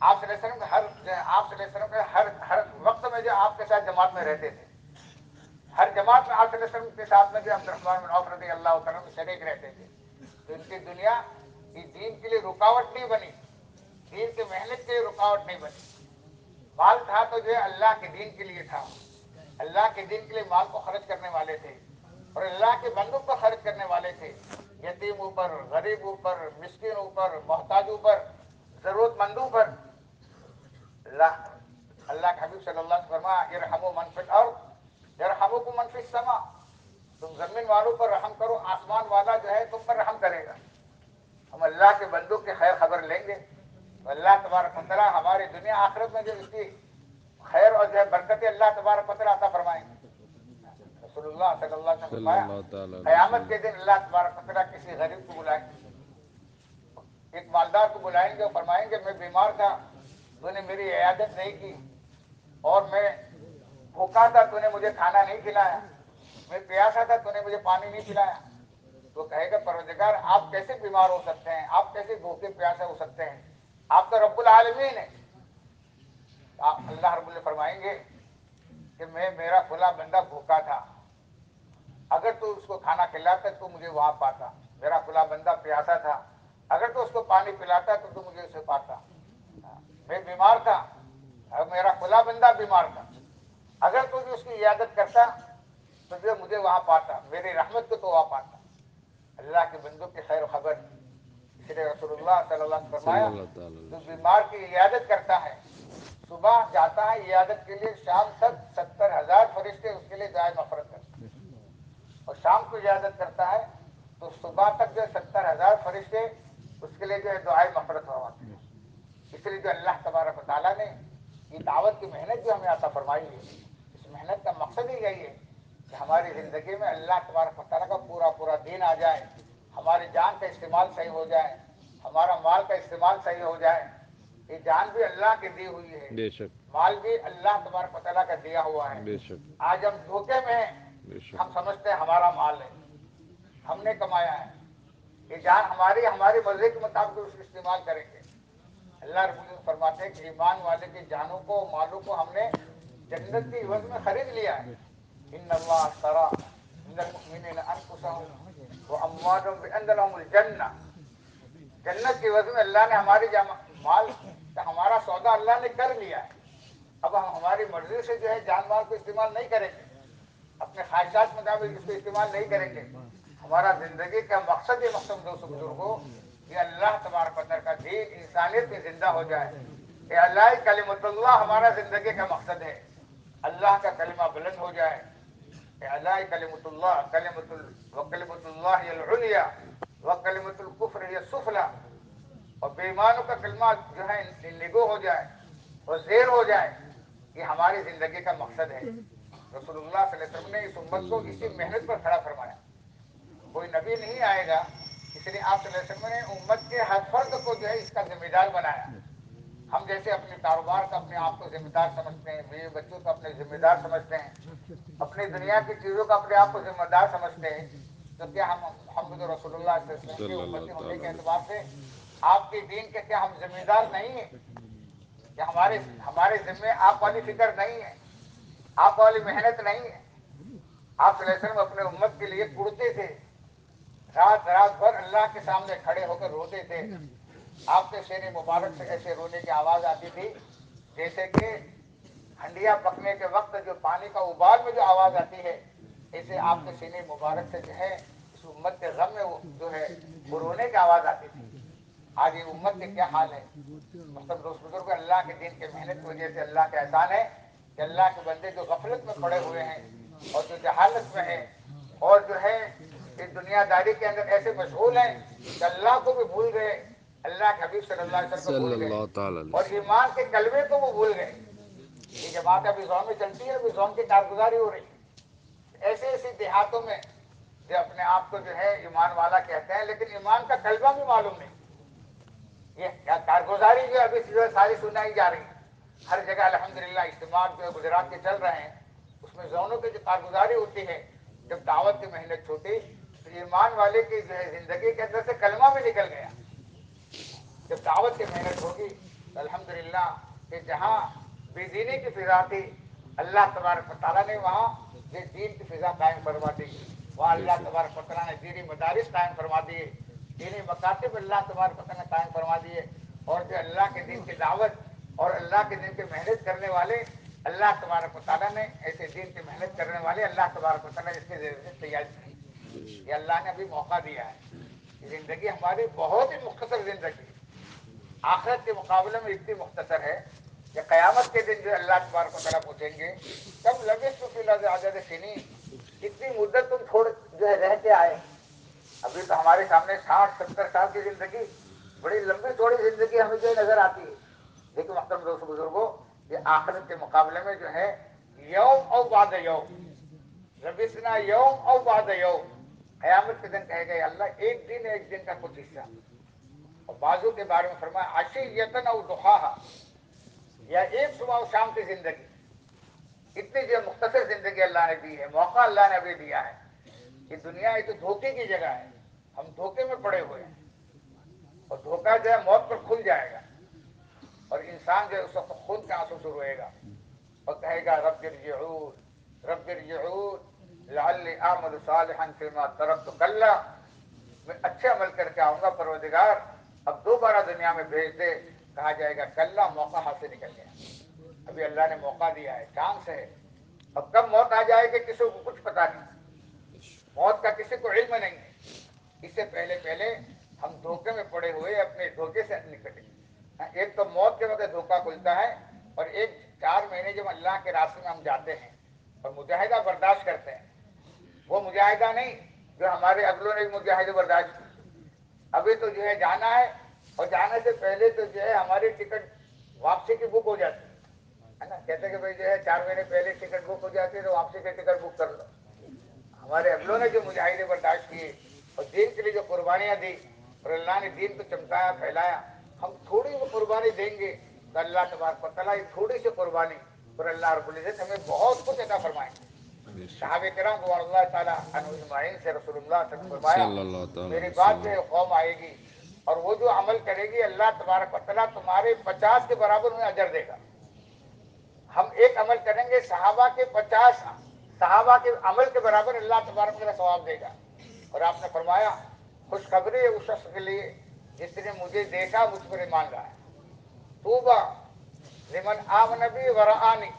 [SPEAKER 1] آپ صلی اللہ علیہ وسلم ہر آپ صلی اللہ علیہ وسلم کا ہر ہر وقت میں جو آپ کے ساتھ جماعت میں رہتے تھے۔ ہر جماعت میں آپ صلی اللہ علیہ وسلم کے ساتھ میں جو عبد الرحمان بن عوف رضی اللہ تعالیٰ شریک رہتے تھے۔ تو ان کی دنیا کی دین کے لیے رکاوٹ نہیں بنی۔ دین کے محنت کے لیے رکاوٹ نہیں بنی۔ مال تھا تو جو ہے اللہ کے دین کے لیے تھا۔ اللہ کے دین کے لیے مال کو خرچ کرنے والے تھے۔ اور اللہ کے بندوں کو خرچ کرنے والے تھے۔ یتیم اوپر، غریب اوپر، مسکین اوپر، محتاج اوپر ضرورت مندوں پر۔ اللہ اللہ کے حبیب صلی اللہ علیہ وسلم یہ رحم و منفی اور یہ رحم کو منفی سما تم زمین والوں پر رحم کرو آسمان والا جو ہے تم پر رحم کرے گا ہم اللہ کے بندوں کی خیر خبر لیں گے اللہ تبارک تعالیٰ ہماری دنیا آخرت میں جو اس کی خیر اور جو ہے برکت اللہ تبارک پتر عطا فرمائیں رسول اللہ صلی اللہ علیہ وسلم فرمایا قیامت کے دن اللہ تبارک پتر کسی غریب کو بلائیں ایک مالدار کو بلائیں گے اور فرمائیں گے میں بیمار تھا تو نے میری عیادت نہیں کی اور میں بھوکا تھا، تو نے مجھے کھانا نہیں کھلایا۔ میں پیاسا تھا، تو نے مجھے پانی نہیں پلایا۔ تو کہے گا، پروردگار، آپ کیسے بیمار ہو سکتے ہیں؟ آپ کیسے بھوکے پیاسے ہو سکتے ہیں؟ آپ تو رب العالمین ہیں۔ اللہ رب اللہ فرمائیں گے کہ میں، میرا کھلا بندہ بھوکا تھا۔ اگر تو اس کو کھانا کھلاتا تو مجھے وہاں پاتا۔ میرا کھلا بندہ پیاسا تھا۔ اگر تو اس کو پانی پلاتا تو تو مجھے اسے پاتا۔ میں بیمار تھا میرا کھلا بندہ بیمار تھا۔ اگر تو جو اس کی عیادت کرتا تو جو مجھے وہاں پاتا میری رحمت کو تو وہاں پاتا۔ اللہ کے بندوں کی خیر و خبر۔ اس لیے رسول اللہ صلی اللہ علیہ فرمایا جو بیمار کی عیادت کرتا ہے۔ صبح جاتا ہے عیادت کے لیے شام تک ستر ہزار فرشتے اس کے لیے دعائیں مفرت کرتے اور شام کو عیادت کرتا ہے تو صبح تک جو ستر ہزار فرشتے اس کے لیے جو ہے دعائیں مفرت ہواتے ہیں۔ اس لیے جو اللہ تبارک و تعالیٰ نے یہ دعوت کی محنت جو ہمیں عطا فرمائی ہے اس محنت کا مقصد ہی یہی ہے کہ ہماری زندگی میں اللہ تبارک و تعالیٰ کا پورا پورا دین آ جائے ہماری جان کا استعمال صحیح ہو جائے ہمارا مال کا استعمال صحیح ہو جائے۔ یہ جان بھی اللہ کی دی ہوئی ہے۔
[SPEAKER 2] بے شک۔
[SPEAKER 1] مال بھی اللہ تبارک تعالیٰ کا دیا ہوا ہے۔
[SPEAKER 2] بے شک۔
[SPEAKER 1] آج ہم دھوکے میں ہیں ہم سمجھتے ہیں ہمارا مال ہے۔ ہم نے کمایا ہے۔ یہ جان ہماری ہماری مرضی کے مطابق اس استعمال کریں گے۔ اللہ رب العزت فرماتے ہیں کہ ایمان والے کی جانوں کو، مالوں کو ہم نے جنت کی عوض میں خرید لیا ہے۔ ان اللہ اشترى من المؤمنین انفسهم واموالهم بان لهم الجنہ۔ جنت کی عوض میں اللہ نے ہماری مال، ہمارا سودا اللہ نے کر لیا ہے۔ اب ہم ہماری مرضی سے جو ہے جان مال کو استعمال نہیں کریں گے۔ اپنے خواہشات مطابق اس کو استعمال نہیں کریں گے۔ ہمارا زندگی کا مقصد ہی مقصد دوست بزرگوں کہ اللہ تبارک پتر کا دین انسانیت میں زندہ ہو جائے۔ کہ اللہ کلمت اللہ ہمارا زندگی کا مقصد ہے۔ اللہ کا کلمہ بلند ہو جائے۔ کہ اللہ کلمت اللہ کلمت ال- وکلمت اللہ العلیٰ وکلمت الکفر ہی السفلی اور بےمانوں کا کلمہ جو ہے نگو ہو جائے اور زیر ہو جائے، یہ ہماری زندگی کا مقصد ہے۔ رسول اللہ صلی اللہ علیہ وسلم نے اس امت کو اسی محنت پر کھڑا فرمایا۔ کوئی نبی نہیں آئے گا اس لیے آپ صلی اللہ علیہ وسلم نے امت کے ہر فرد کو جو ہے اس کا ذمہ دار بنایا۔ ہم جیسے اپنے کاروبار کا اپنے آپ کو ذمہ دار سمجھتے ہیں بیوی بچوں کو اپنے ذمہ دار سمجھتے ہیں اپنی دنیا کی چیزوں کو اپنے آپ کو ذمہ دار سمجھتے ہیں۔ تو کیا ہم محمد رسول اللہ صلی اللہ علیہ وسلم امتی ہونے کے اعتبار سے آپ کے دین کے کیا ہم ذمہ دار نہیں ہیں؟ کہ ہمارے ہمارے ذمے آپ والی فکر نہیں ہے آپ والی محنت نہیں ہے۔ آپ صلی اللہ علیہ وسلم اپنے امت کے لیے کڑتے تھے۔ رات رات بھر اللہ کے سامنے کھڑے ہو کر روتے تھے۔ آپ کے شیر مبارک سے ایسے رونے کی آواز آتی تھی جیسے کہ ہنڈیا پکنے کے وقت جو پانی کا ابال میں جو آواز آتی ہے، ایسے آپ کے سینے مبارک سے جو ہے، اس امت کے غم میں جو ہے، وہ رونے کی آواز آتی تھی۔ آج یہ امت کے کیا حال ہے مطلب دوست بزرگ، اللہ کے دین کے محنت کی وجہ سے اللہ کا احسان ہے کہ اللہ کے بندے جو غفلت میں پڑے ہوئے ہیں اور جو جہالت میں ہیں اور جو ہے اس دنیا داری کے اندر ایسے مشغول ہیں کہ اللہ کو بھی بھول گئے اللہ کے حبیب صلی اللہ علیہ وسلم کو بھول گئے۔ اور ایمان کے کلمے کو وہ بھول گئے۔ یہ جماعت ابھی زون میں چلتی ہے ابھی زون کی کارگزاری ہو رہی ہے۔ ایسے ایسے دیہاتوں میں جو اپنے آپ کو جو ہے ایمان والا کہتے ہیں لیکن ایمان کا کلمہ بھی معلوم نہیں۔ یہ کارگزاری جو ابھی ساری سنائی جا رہی ہے۔ ہر جگہ الحمدللہ اجتماع جو گجرات کے چل رہے ہیں۔ اس میں زونوں کی جو کارگزاری ہوتی ہے جب دعوت کی محنت چھوٹی تو ایمان والے کی زندگی کے اندر سے کلمہ بھی نکل گیا۔ جب دعوت کی محنت ہوگی، الحمدللہ کہ جہاں بے دینی کی فضا تھی، اللہ تبارک تعالیٰ نے وہاں یہ دین کی فضا قائم فرما دی۔ وہاں اللہ تبارک تعالیٰ نے دینی مدارس قائم فرما دیے۔ دینی مکاتب اللہ تبارک تعالیٰ نے قائم فرما دیے۔ اور جو اللہ کے دین کی دعوت اور اللہ کے دین کی محنت کرنے والے، اللہ تبارک تعالیٰ نے ایسے دین کی محنت کرنے والے، اللہ تبارک تعالیٰ نے اس کے ذریعے سے تیار کی۔ یہ اللہ نے ابھی موقع دیا ہے زندگی ہماری بہت ہی مختصر زندگی ہے۔ آخرت کے مقابلے میں اتنی مختصر ہے کہ قیامت کے دن جو اللہ تبارک و تعالیٰ پوچھیں گے تب لگے آزاد سنی کتنی مدت تم چھوڑ جو ہے رہ کے آئے ابھی تو ہمارے سامنے ساٹھ، ستر سال کی زندگی، بڑی لمبی تھوڑی زندگی ہمیں جو نظر آتی ہے۔ لیکن محترم دوست بزرگوں یہ آخرت کے مقابلے میں جو ہے یوم او باد یوم ربسنا یوم او باد یوم قیامت کے دن کہے گئے، اللہ ایک دن ایک دن کا کچھ حصہ اور بازو کے بارے میں فرمایا اشی یتن او دخا یا ایک صبح و شام کی زندگی۔ اتنی جو مختصر زندگی اللہ نے دی ہے، موقع اللہ نے ابھی دیا ہے۔ یہ دنیا یہ تو دھوکے کی جگہ ہے۔ ہم دھوکے میں پڑے ہوئے ہیں۔ اور دھوکہ جو ہے موت پر کھل جائے گا۔ اور انسان جو ہے اس وقت خود کا آنسو شروع ہوئے گا۔ اور کہے گا، رب ارجعون رب ارجعون۔ لعلی اعمل صالحا فيما ترکت کلا میں اچھے عمل کر کے آؤں گا، پروردگار، اب دوبارہ دنیا میں بھیج دے، کہا جائے گا کلا موقع ہاتھ سے نکل گیا ابھی اللہ نے موقع دیا ہے، چانس ہے۔ اب کب موت آ جائے گی، کسی کو کچھ پتا نہیں۔ موت کا کسی کو علم نہیں ہے۔ اس سے پہلے پہلے ہم دھوکے میں پڑے ہوئے، اپنے دھوکے سے نکلے ایک تو موت کے وقت دھوکہ کھلتا ہے، اور ایک چار مہینے جب اللہ کے راستے میں ہم جاتے ہیں اور مجاہدہ برداشت کرتے ہیں۔ وہ مجاہدہ نہیں، جو ہمارے اگلوں نے مجاہدہ برداشت کی ابھی تو جو ہے جانا ہے، اور جانے سے پہلے تو جو ہے ہماری ٹکٹ واپسی کی بک ہو جاتی ہے نا؟ کہتے کہ بھائی جو ہے چار مہینے پہلے ٹکٹ بک ہو جاتی ہے تو واپسی کی ٹکٹ بک کر لو۔ ہمارے اگلوں نے جو مجاہدے برداشت کیے، اور دین کے لیے جو قربانیاں دی، اور اللہ نے دین کو چمکایا، پھیلایا، ہم تھوڑی سی قربانی دیں گے تو اللہ تبارک و تعالیٰ تھوڑی سی قربانی، اور اللہ رب العزت ہمیں بہت کچھ عطا فرمائیں گے صحابہ کرام کو اللہ تعالیٰ عنہ سے رسول اللہ صلی اللہ علیہ وسلم میری بات ہے قوم آئے گی اور وہ جو عمل کرے گی اللہ تبارک و تعالیٰ تمہارے پچاس کے برابر میں اجر دے گا۔ ہم ایک عمل کریں گے صحابہ کے پچاس صحابہ کے عمل کے برابر اللہ تبارک کا ثواب دے گا۔ اور آپ نے فرمایا خوشخبری ہے اس شخص کے لیے جس نے مجھے دیکھا مجھ پر ایمان رہا ہے توبہ لمن آم نبی ورآنی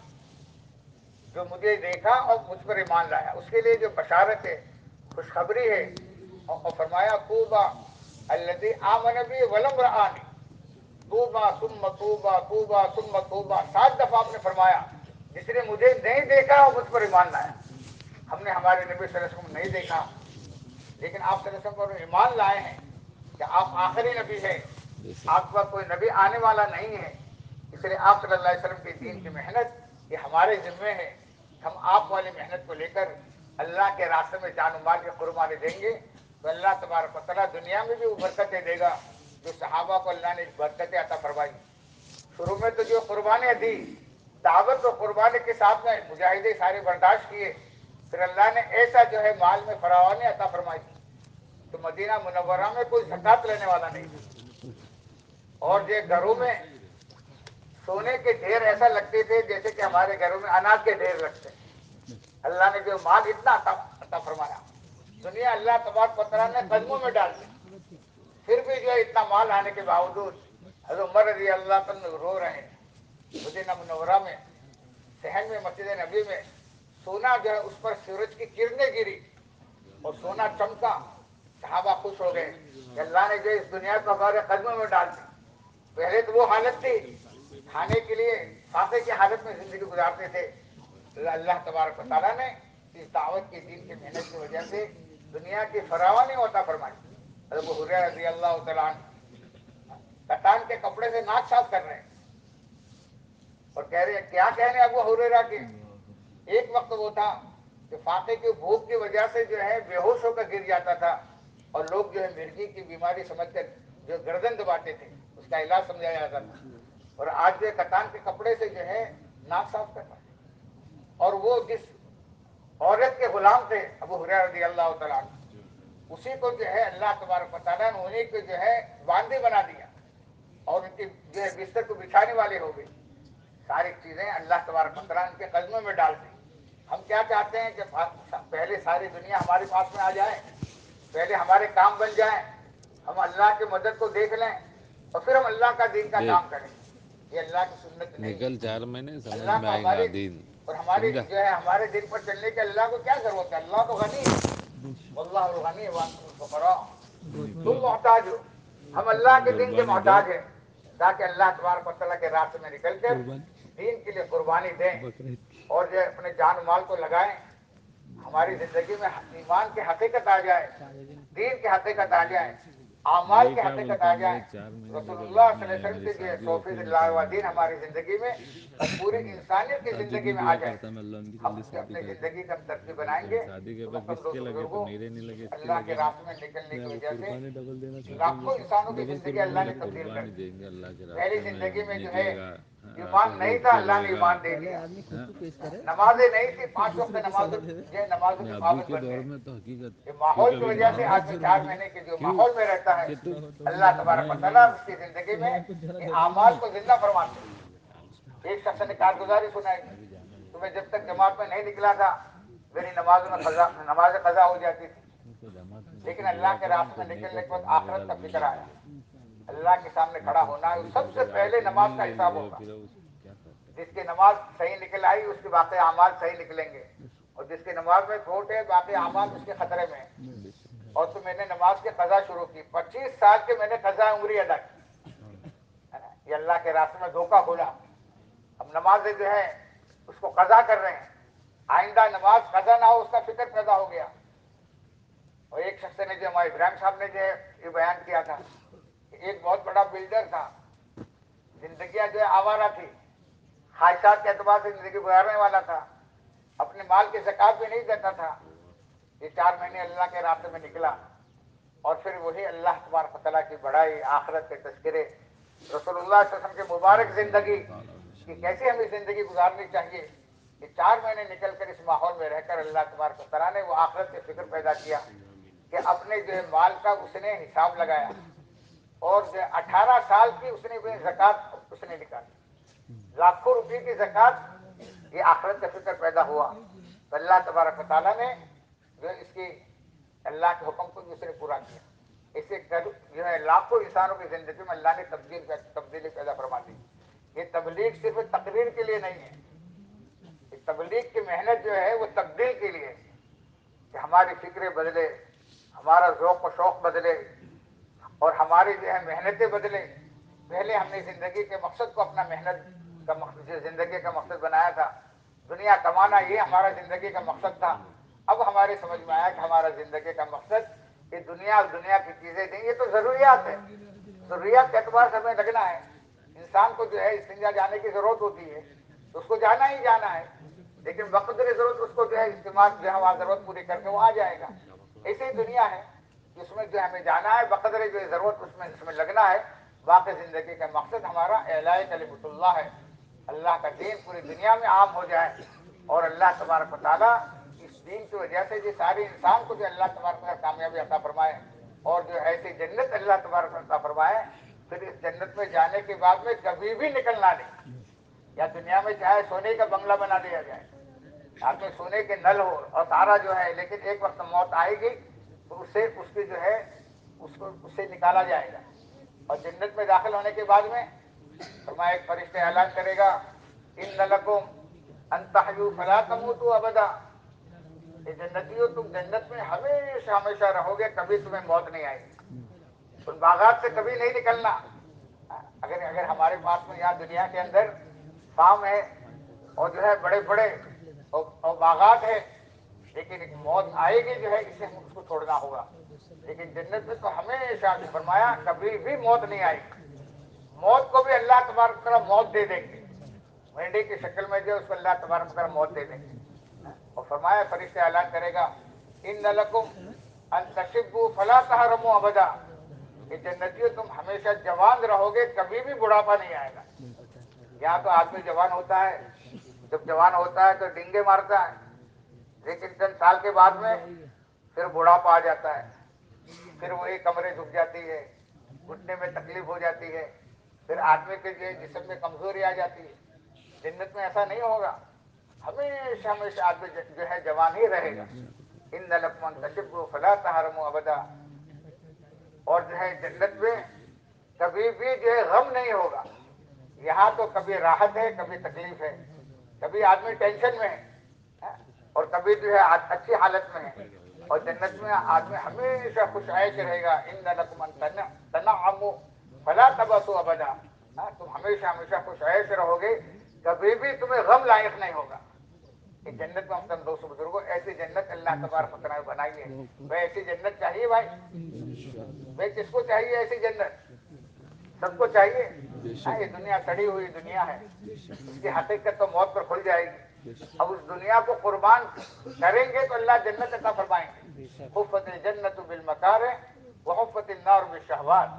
[SPEAKER 1] جو مجھے دیکھا اور مجھ پر ایمان لایا۔ اس کے لیے جو بشارت ہے، خوشخبری ہے، اور فرمایا توبہ الذی آمن بی ولم رآنی۔ توبہ ثم توبہ توبہ ثم توبہ سات دفعہ آپ نے فرمایا، جس نے مجھے نہیں دیکھا اور مجھ پر ایمان لایا۔ ہم نے ہمارے نبی صلی اللہ علیہ وسلم نہیں دیکھا، لیکن آپ صلی اللہ علیہ وسلم پر ایمان لائے ہیں کہ آپ آخری نبی ہیں۔ آپ کا کوئی نبی آنے والا نہیں ہے۔ اس لیے آپ صلی اللہ علیہ وسلم کی دین کی محنت یہ ہمارے ذمے ہے۔ ہم آپ والی محنت کو لے کر اللہ کے راستے میں جان و مال کی قربانی دیں گے تو اللہ تبارک و تعالیٰ دنیا میں بھی وہ برکتیں دے گا جو صحابہ کو اللہ نے برکتیں عطا فرمائی۔ شروع میں تو جو قربانیاں دی، دعوت و قربانی کے ساتھ میں مجاہدے سارے برداشت کیے، پھر اللہ نے ایسا جو ہے مال میں فراوانی عطا فرمائی۔ تو مدینہ منورہ میں کوئی زکات لینے والا نہیں۔ اور یہ گھروں میں سونے کے ڈھیر ایسا لگتے تھے جیسے کہ ہمارے گھروں میں اناج کے ڈھیر لگتے اللہ نے جو مال اتنا عطا فرمایا۔ دنیا اللہ تبار پترا نے قدموں میں ڈال دی۔ پھر بھی جو ہے اتنا مال آنے کے باوجود حضرت عمر رضی اللہ تعالیٰ رو رہے ہیں۔ مدینہ منورہ میں صحن میں، مسجد نبی میں، سونا جو ہے اس پر سورج کی کرنیں گری اور سونا چمکا۔ صحابہ خوش ہو گئے اللہ نے جو اس دنیا کو ہمارے قدموں میں ڈال دی۔ پہلے تو وہ حالت تھی کھانے کے لیے فاقے کی حالت میں زندگی گزارتے تھے۔ اللہ تبارک و تعالیٰ نے اس دعوت کی دین کی محنت کی وجہ سے دنیا کی فراوانی ہوتا فرمائی۔ ابو رضی اللہ تعالیٰ کٹان کے کپڑے سے ناک صاف کر رہے ہیں۔ اور کہہ رہے ہیں، کیا کہہ رہے ابو حریرہ کے؟ ایک وقت وہ تھا کہ فاقے کی بھوک کی وجہ سے جو ہے بے ہوش ہو کر گر جاتا تھا اور لوگ جو ہے مرغی کی بیماری سمجھ کر جو گردن دباتے تھے، اس کا علاج سمجھایا جاتا تھا۔ اور آج جو کٹان کے کپڑے سے جو ہے ناک صاف کرنا۔ اور وہ جس عورت کے غلام تھے ابو حریر رضی اللہ تعالیٰ اسی کو جو ہے اللہ تبارک تعالیٰ نے انہیں کو جو ہے باندھی بنا دیا۔ اور ان کی جو ہے بستر کو بچھانے والے ہو گئے۔ ساری چیزیں اللہ تبارک تعالیٰ ان کے قدموں میں ڈال دی ہم کیا چاہتے ہیں کہ پہلے ساری دنیا ہمارے پاس میں آ جائے پہلے ہمارے کام بن جائیں ہم اللہ کے مدد کو دیکھ لیں اور پھر ہم اللہ کا دین کا کام کریں۔ یہ اللہ کی سنت نہیں.
[SPEAKER 2] نکل چار مہینے سمجھ
[SPEAKER 1] اللہ
[SPEAKER 2] میں
[SPEAKER 1] کو
[SPEAKER 2] آئے گا
[SPEAKER 1] ہمارے
[SPEAKER 2] دین۔
[SPEAKER 1] اور ہماری جو ہے ہمارے دن پر چلنے کے اللہ کو کیا ضرورت ہے؟ اللہ تو غنی ہے۔ اللہ الغنی وانتم الفقراء۔ تم محتاج ہو۔ ہم اللہ کے دین کے محتاج ہیں۔ تاکہ اللہ تبارک و تعالیٰ کے راستے میں نکل کر دین کے لیے قربانی دیں۔ اور جو اپنے جان مال کو لگائیں۔ ہماری زندگی میں ایمان کی حقیقت آ جائے۔ دین کی حقیقت آ جائے۔ اعمال کی حقیقت آ جائے رسول اللہ صلی اللہ علیہ وسلم کے فیصد اللہ دین ہماری زندگی میں اور پوری انسانیت کی زندگی میں آ جائے ہم جو اپنی زندگی کا ترتیب بنائیں گے
[SPEAKER 2] کے کے کے
[SPEAKER 1] اللہ کے راستے میں نکلنے کی وجہ سے لاکھوں انسانوں کی زندگی اللہ نے تبدیل کر دی
[SPEAKER 2] کے
[SPEAKER 1] پہلی زندگی میں جو ہے ایمان نہیں تھا اللہ نے ایمان دے دیا نمازیں نہیں تھی پانچ وقت نماز یہ نمازوں کی پابند
[SPEAKER 2] کے
[SPEAKER 1] بن
[SPEAKER 2] دور
[SPEAKER 1] گئے
[SPEAKER 2] میں تو حقیقت
[SPEAKER 1] یہ ماحول کی وجہ سے آج سے چار مہینے کے جو ماحول میں رہتا ہے اللہ تبارک و تعالیٰ اس کی زندگی میں اعمال کو زندہ فرماتے ہیں ایک شخص نے کارگزاری سنائی تمہیں جب تک جماعت میں نہیں نکلا تھا میری نمازوں میں نماز قضا ہو جاتی تھی لیکن اللہ کے راستے میں نکلنے کے بعد آخرت کا فکر آیا اللہ کے سامنے کھڑا ہونا ہے سب سے پہلے نماز کا حساب ہوگا۔ جس کی نماز صحیح نکل آئی، اس کے باقی اعمال صحیح نکلیں گے۔ اور جس کی نماز میں کھوٹ ہے باقی اعمال اس کے خطرے میں اور تو میں نے نماز کی قضا شروع کی۔ پچیس سال کے میں نے قضا عمری ادا کی۔ یہ اللہ کے راستے میں دھوکہ کھولا۔ اب نمازیں جو ہے اس کو قضا کر رہے ہیں۔ آئندہ نماز قضا نہ ہو، اس کا فکر پیدا ہو گیا۔ اور ایک شخص نے جو ہمارے ابراہیم صاحب نے جو یہ بیان کیا تھا ایک بہت بڑا بلڈر تھا۔ زندگیاں جو ہے آوارہ تھی۔ خواہشات کے اعتبار سے زندگی گزارنے والا تھا۔ اپنے مال کی زکات بھی نہیں دیتا تھا۔ یہ چار مہینے اللہ کے راستے میں نکلا۔ اور پھر وہی اللہ تبارک و تعالیٰ کی بڑائی، آخرت کے تذکرے، رسول اللہ علیہ وسلم کی مبارک زندگی، کہ کیسے ہمیں زندگی گزارنی چاہیے۔ یہ چار مہینے نکل کر اس ماحول میں رہ کر اللہ تبارک و تعالیٰ نے وہ آخرت کے فکر پیدا کیا کہ اپنے جو ہے مال کا اس نے حساب لگایا۔ اور جو اٹھارہ سال کی اس نے زکات اس نے نکالی لاکھوں روپے کی زکات یہ آخرت کا فکر پیدا ہوا۔ تو اللہ تبارک تعالیٰ نے جو اس کی اللہ کے حکم کو دوسرے پورا کیا۔ اسے جو ہے لاکھوں انسانوں کی زندگی میں اللہ نے تبدیل تبدیلی پیدا فرما دی۔ یہ تبلیغ صرف تقریر کے لیے نہیں ہے۔ یہ تبلیغ کی محنت جو ہے وہ تبدیل کے لیے کہ ہماری فکریں بدلے، ہمارا ذوق و شوق بدلے۔ اور ہماری جو ہے محنتیں بدلے پہلے ہم نے زندگی کے مقصد کو اپنا محنت کا مقصد زندگی کا مقصد بنایا تھا، دنیا کمانا یہ ہمارا زندگی کا مقصد تھا۔ اب ہمارے سمجھ میں آیا کہ ہمارا زندگی کا مقصد یہ دنیا اور دنیا کی چیزیں دیں۔ یہ تو ضروریات ہے ضروریات کے اعتبار سے ہمیں لگنا ہے۔ انسان کو جو ہے استنجا جانے کی ضرورت ہوتی ہے۔ اس کو جانا ہی جانا ہے۔ لیکن بقدر ضرورت، اس کو جو ہے استعمال جو ہے وہاں ضرورت پوری کر کے وہ آ جائے گا۔ ایسے ہی دنیا ہے۔ کہ اس میں جو ہمیں جانا ہے، بقدر جو ضرورت اس میں اس میں لگنا ہے۔ باقی زندگی کا مقصد ہمارا اعلاء کلمت اللہ ہے۔ اللہ کا دین پوری دنیا میں عام ہو جائے اور اللہ تبارک و تعالیٰ اس دین کی وجہ سے جو سارے انسان کو جو اللہ تبارک تعالیٰ کامیابی عطا فرمائے اور جو ایسی جنت اللہ تبارک عطا فرمائے، پھر اس جنت میں جانے کے بعد میں کبھی بھی نکلنا نہیں۔ یا دنیا میں چاہے سونے کا بنگلہ بنا دیا جائے آپ میں سونے کے نل ہو اور سارا جو ہے، لیکن ایک وقت موت آئے گی تو اس سے اس کی جو ہے، اس کو اس سے نکالا جائے گا۔ اور جنت میں داخل ہونے کے بعد میں فرمایا، ایک فرشتے اعلان کرے گا، ان نلکم انتہیو فلا تموتو ابدا۔ یہ جنتیوں، تم جنت میں ہمیشہ ہمیشہ رہو گے، کبھی تمہیں موت نہیں آئے گی۔ ان باغات سے کبھی نہیں نکلنا۔ اگر اگر ہمارے پاس میں یہاں دنیا کے اندر فارم ہے اور جو ہے بڑے بڑے اور باغات ہے لیکن موت آئے گی جو ہے، اسے اس کو چھوڑنا ہوگا۔ لیکن جنت میں تو ہمیشہ فرمایا، کبھی بھی موت نہیں آئے گی۔ موت کو بھی اللہ تبارک طرح موت دے دیں گے۔ مینڈی کی شکل میں جو اس کو اللہ تبارک طرح موت دے دیں گے۔ اور فرمایا، فرشتے اعلان کرے گا، ان نلکم ان تشبو فلا تحرمو ابدا۔ کہ جنتیوں تم ہمیشہ جوان رہو گے، کبھی بھی بڑھاپا نہیں آئے گا۔ یہاں تو آدمی جوان ہوتا ہے، جب جوان ہوتا ہے تو ڈنگے مارتا ہے۔ لیکن چند سال کے بعد میں پھر بڑھاپا آ جاتا ہے۔ پھر وہی کمرے جھک جاتی ہے گھٹنے میں تکلیف ہو جاتی ہے۔ پھر آدمی کے جو جسم میں کمزوری آ جاتی ہے۔ جنت میں ایسا نہیں ہوگا۔ ہمیشہ ہمیشہ آدمی جو ہے جوان ہی رہے گا۔ ان نلکمن تشب فلا تحرم ابدا اور جو ہے جنت میں کبھی بھی جو ہے غم نہیں ہوگا۔ یہاں تو کبھی راحت ہے کبھی تکلیف ہے۔ کبھی آدمی ٹینشن میں ہے۔ اور کبھی جو ہے اچھی حالت میں ہے۔ اور جنت میں آدمی ہمیشہ خوش عائش رہے گا، ان نلکمن تنعمو، فلا تبسو ابدا۔ ہاں، تم ہمیشہ ہمیشہ خوش عائش رہو گے، کبھی بھی تمہیں غم لائق نہیں ہوگا۔ کہ جنت میں ہم دوست بزرگوں، ایسی جنت اللہ تبارک فتح بنائی ہے۔ بھائی، ایسی جنت چاہیے بھائی۔ بھائی، کس کو چاہیے ایسی جنت؟ سب کو چاہیے۔ ہاں، یہ دنیا سڑی ہوئی دنیا ہے۔ اس کی حقیقت تو موت پر کھل جائے گی۔ اب اس دنیا کو قربان کریں گے تو اللہ جنت عطا فرمائیں گے۔ حفت جنت بالمکار وہ حفت النار بالشہوات۔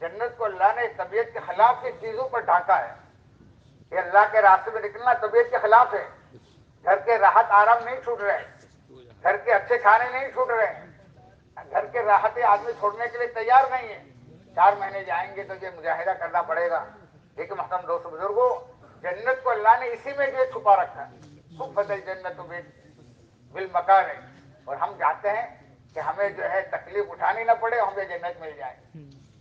[SPEAKER 1] جنت کو اللہ نے طبیعت کے خلاف کی چیزوں پر ڈھانکا ہے۔ یہ اللہ کے راستے میں نکلنا طبیعت کے خلاف ہے۔ گھر کے راحت آرام نہیں چھوٹ رہے۔ گھر کے اچھے کھانے نہیں چھوٹ رہے۔ گھر کے راحتیں آدمی چھوڑنے کے لیے تیار نہیں ہے۔ چار مہینے جائیں گے تو یہ مجاہدہ کرنا پڑے گا۔ لیکن محترم دوست بزرگوں جنت کو اللہ نے اسی میں جو چھپا رکھا ہے۔ جنت بل مکان ہے۔ اور ہم چاہتے ہیں کہ ہمیں جو ہے تکلیف اٹھانی نہ پڑے ہمیں جنت مل جائے۔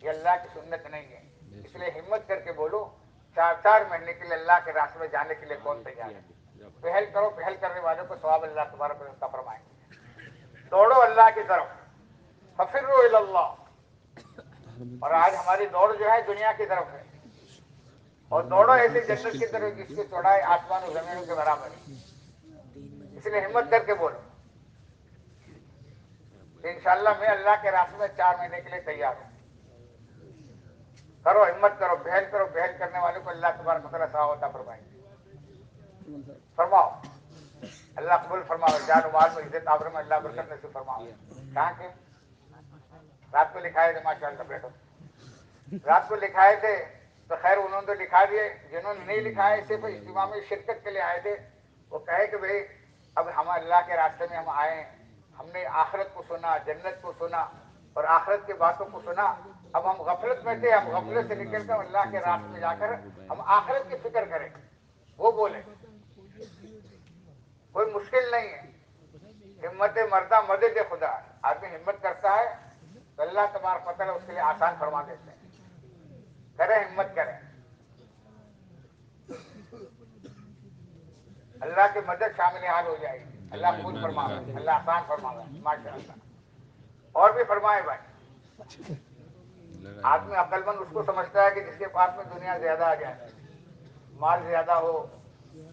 [SPEAKER 1] یہ اللہ کی سنت نہیں ہے۔ اس لیے ہمت کر کے بولو چار چار مہینے کے لیے اللہ کے راستے میں جانے کے لیے کون تیار ہے؟ پہل کرو پہل کرنے والوں کو ثواب اللہ تبارک کا فرمائیں دوڑو اللہ کی طرف۔ ففروا اللہ۔ اور آج ہماری دوڑ جو ہے دنیا کی طرف ہے۔ اور دوڑو ایسی جنت کی طرف جس کی چوڑائی آسمان و زمینوں کے برابر ہے۔ اس لیے ہمت کر کے بولو۔ انشاءاللہ میں اللہ کے راستے میں چار مہینے کے لیے تیار ہوں۔ کرو ہمت کرو بہل کرو بہل کرنے والے کو اللہ تبارک مطلب صاحب فرمائیں۔ فرماؤ۔ اللہ قبول فرماؤ۔ جان مال میں عزت آبر میں اللہ برکت نے سے فرماؤ۔ کہاں کے؟ رات کو لکھائے تھے ماشاء اللہ بیٹھو۔ رات کو لکھائے تھے تو خیر انہوں نے تو لکھا دیے جنہوں نے نہیں لکھائے صرف اجتماع میں شرکت کے لیے آئے تھے۔ وہ کہے کہ بھائی، اب ہم اللہ کے راستے میں ہم آئے ہیں۔ ہم نے آخرت کو سنا، جنت کو سنا اور آخرت کی باتوں کو سنا۔ اب ہم غفلت میں تھے ہم غفلت سے نکل کر اللہ کے راستے میں جا کر ہم آخرت کی فکر کریں۔ وہ بولے، کوئی مشکل نہیں ہے۔ ہمت مردہ مدد خدا، آدمی ہمت کرتا ہے تو اللہ تبارک فتح اس کے لیے آسان فرما دیتے ہیں۔ کریں، ہمت کریں۔ اللہ کی مدد شامل حال ہو جائے۔ گی اللہ قبول فرما اللہ آسان فرما ماشاء اللہ اور بھی فرمائے بھائی۔ آدمی عقل مند اس کو سمجھتا ہے کہ جس کے پاس میں دنیا زیادہ آ جائے، مال زیادہ ہو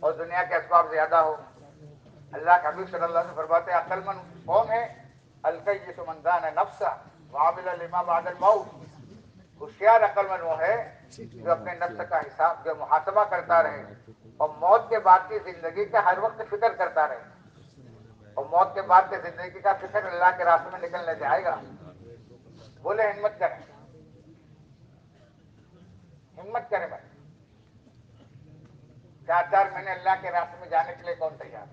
[SPEAKER 1] اور دنیا کے اسباب زیادہ ہو۔ اللہ کے حبیب صلی اللہ سے فرماتے ہیں، عقل مند کون ہے القی سمندان ہے نفسا وابل لما بعد الموت۔ ہوشیار عقل مند وہ ہے جی، جی، جو اپنے جی، نفس کا حساب جو محاسبہ کرتا رہے اور موت کے بعد کی زندگی کا ہر وقت فکر کرتا رہے۔ اور موت کے بعد کی زندگی کا فکر اللہ کے راستے میں نکلنے جائے گا۔ بولے ہمت کریں۔ ہمت کریں بھائی۔ چار چار مہینے اللہ کے راستے میں جانے کے لیے کون تیار؟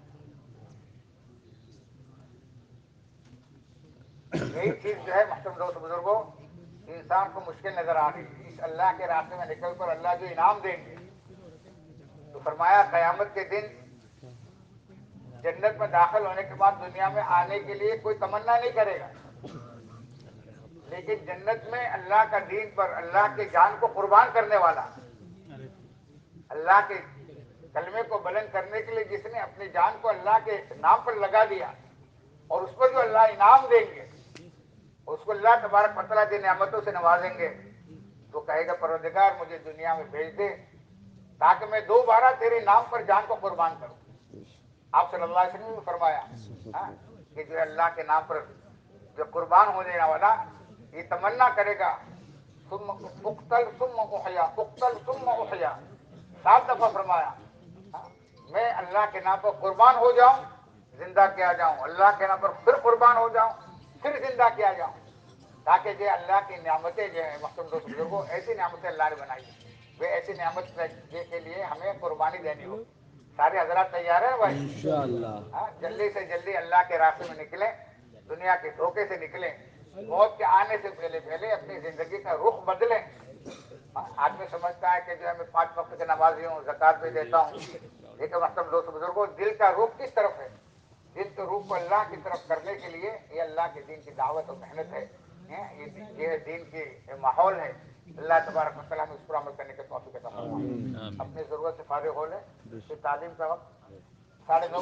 [SPEAKER 1] ہے یہی چیز جو ہے محترم دوست بزرگوں انسان کو مشکل نظر آ رہی اس اللہ کے راستے میں نکل کر اللہ جو انعام دیں گے۔ تو فرمایا، قیامت کے دن جنت میں داخل ہونے کے بعد دنیا میں آنے کے لیے کوئی تمنا نہیں کرے گا۔ لیکن جنت میں اللہ کا دین پر، اللہ کے جان کو قربان کرنے والا، اللہ کے کلمے کو بلند کرنے کے لیے جس نے اپنی جان کو اللہ کے نام پر لگا دیا اور اس پر جو اللہ انعام دیں گے اس کو اللہ تبارک مطلع کی نعمتوں سے نوازیں گے۔ تو کہے گا پروردگار، مجھے دنیا میں بھیج دے تاکہ میں دو بارہ تیرے نام پر جان کو قربان کروں۔ آپ صلی اللہ علیہ وسلم نے فرمایا ہاں، کہ جو اللہ کے نام پر جو قربان ہونے والا، یہ تمنا کرے گا۔ سات دفعہ فرمایا ہاں، میں اللہ کے نام پر قربان ہو جاؤں، زندہ کیا جاؤں، اللہ کے نام پر پھر قربان ہو جاؤں۔ پھر زندہ کیا جاؤں تاکہ جو اللہ کی نعمتیں جو ہیں مختلف دوست بزرگوں ایسی نعمتیں اللہ نے بنائی وہ ایسی
[SPEAKER 2] نعمت
[SPEAKER 1] کے لیے ہمیں قربانی دینی ہو سارے حضرات تیار ہیں بھائی جلدی سے جلدی اللہ کے راستے میں نکلیں دنیا کے دھوکے سے نکلیں موت کے آنے سے پہلے پہلے اپنی زندگی کا رخ بدلیں آدمی سمجھتا ہے کہ جو ہے میں پانچ وقت کے نمازی ہوں زکات بھی دیتا ہوں لیکن مطلب دوست بزرگوں دل کا رخ کس طرف ہے اس روح کو اللہ کی طرف کرنے کے لیے یہ اللہ کے دین کی دعوت اور محنت ہے یہ دین کی ماحول ہے۔ اللہ تبارک مطلب اس پر عمل کرنے کے توفیق اپنی ضرورت سے فارغ ہو لیں تعلیم کا وقت۔ ساڑھے نو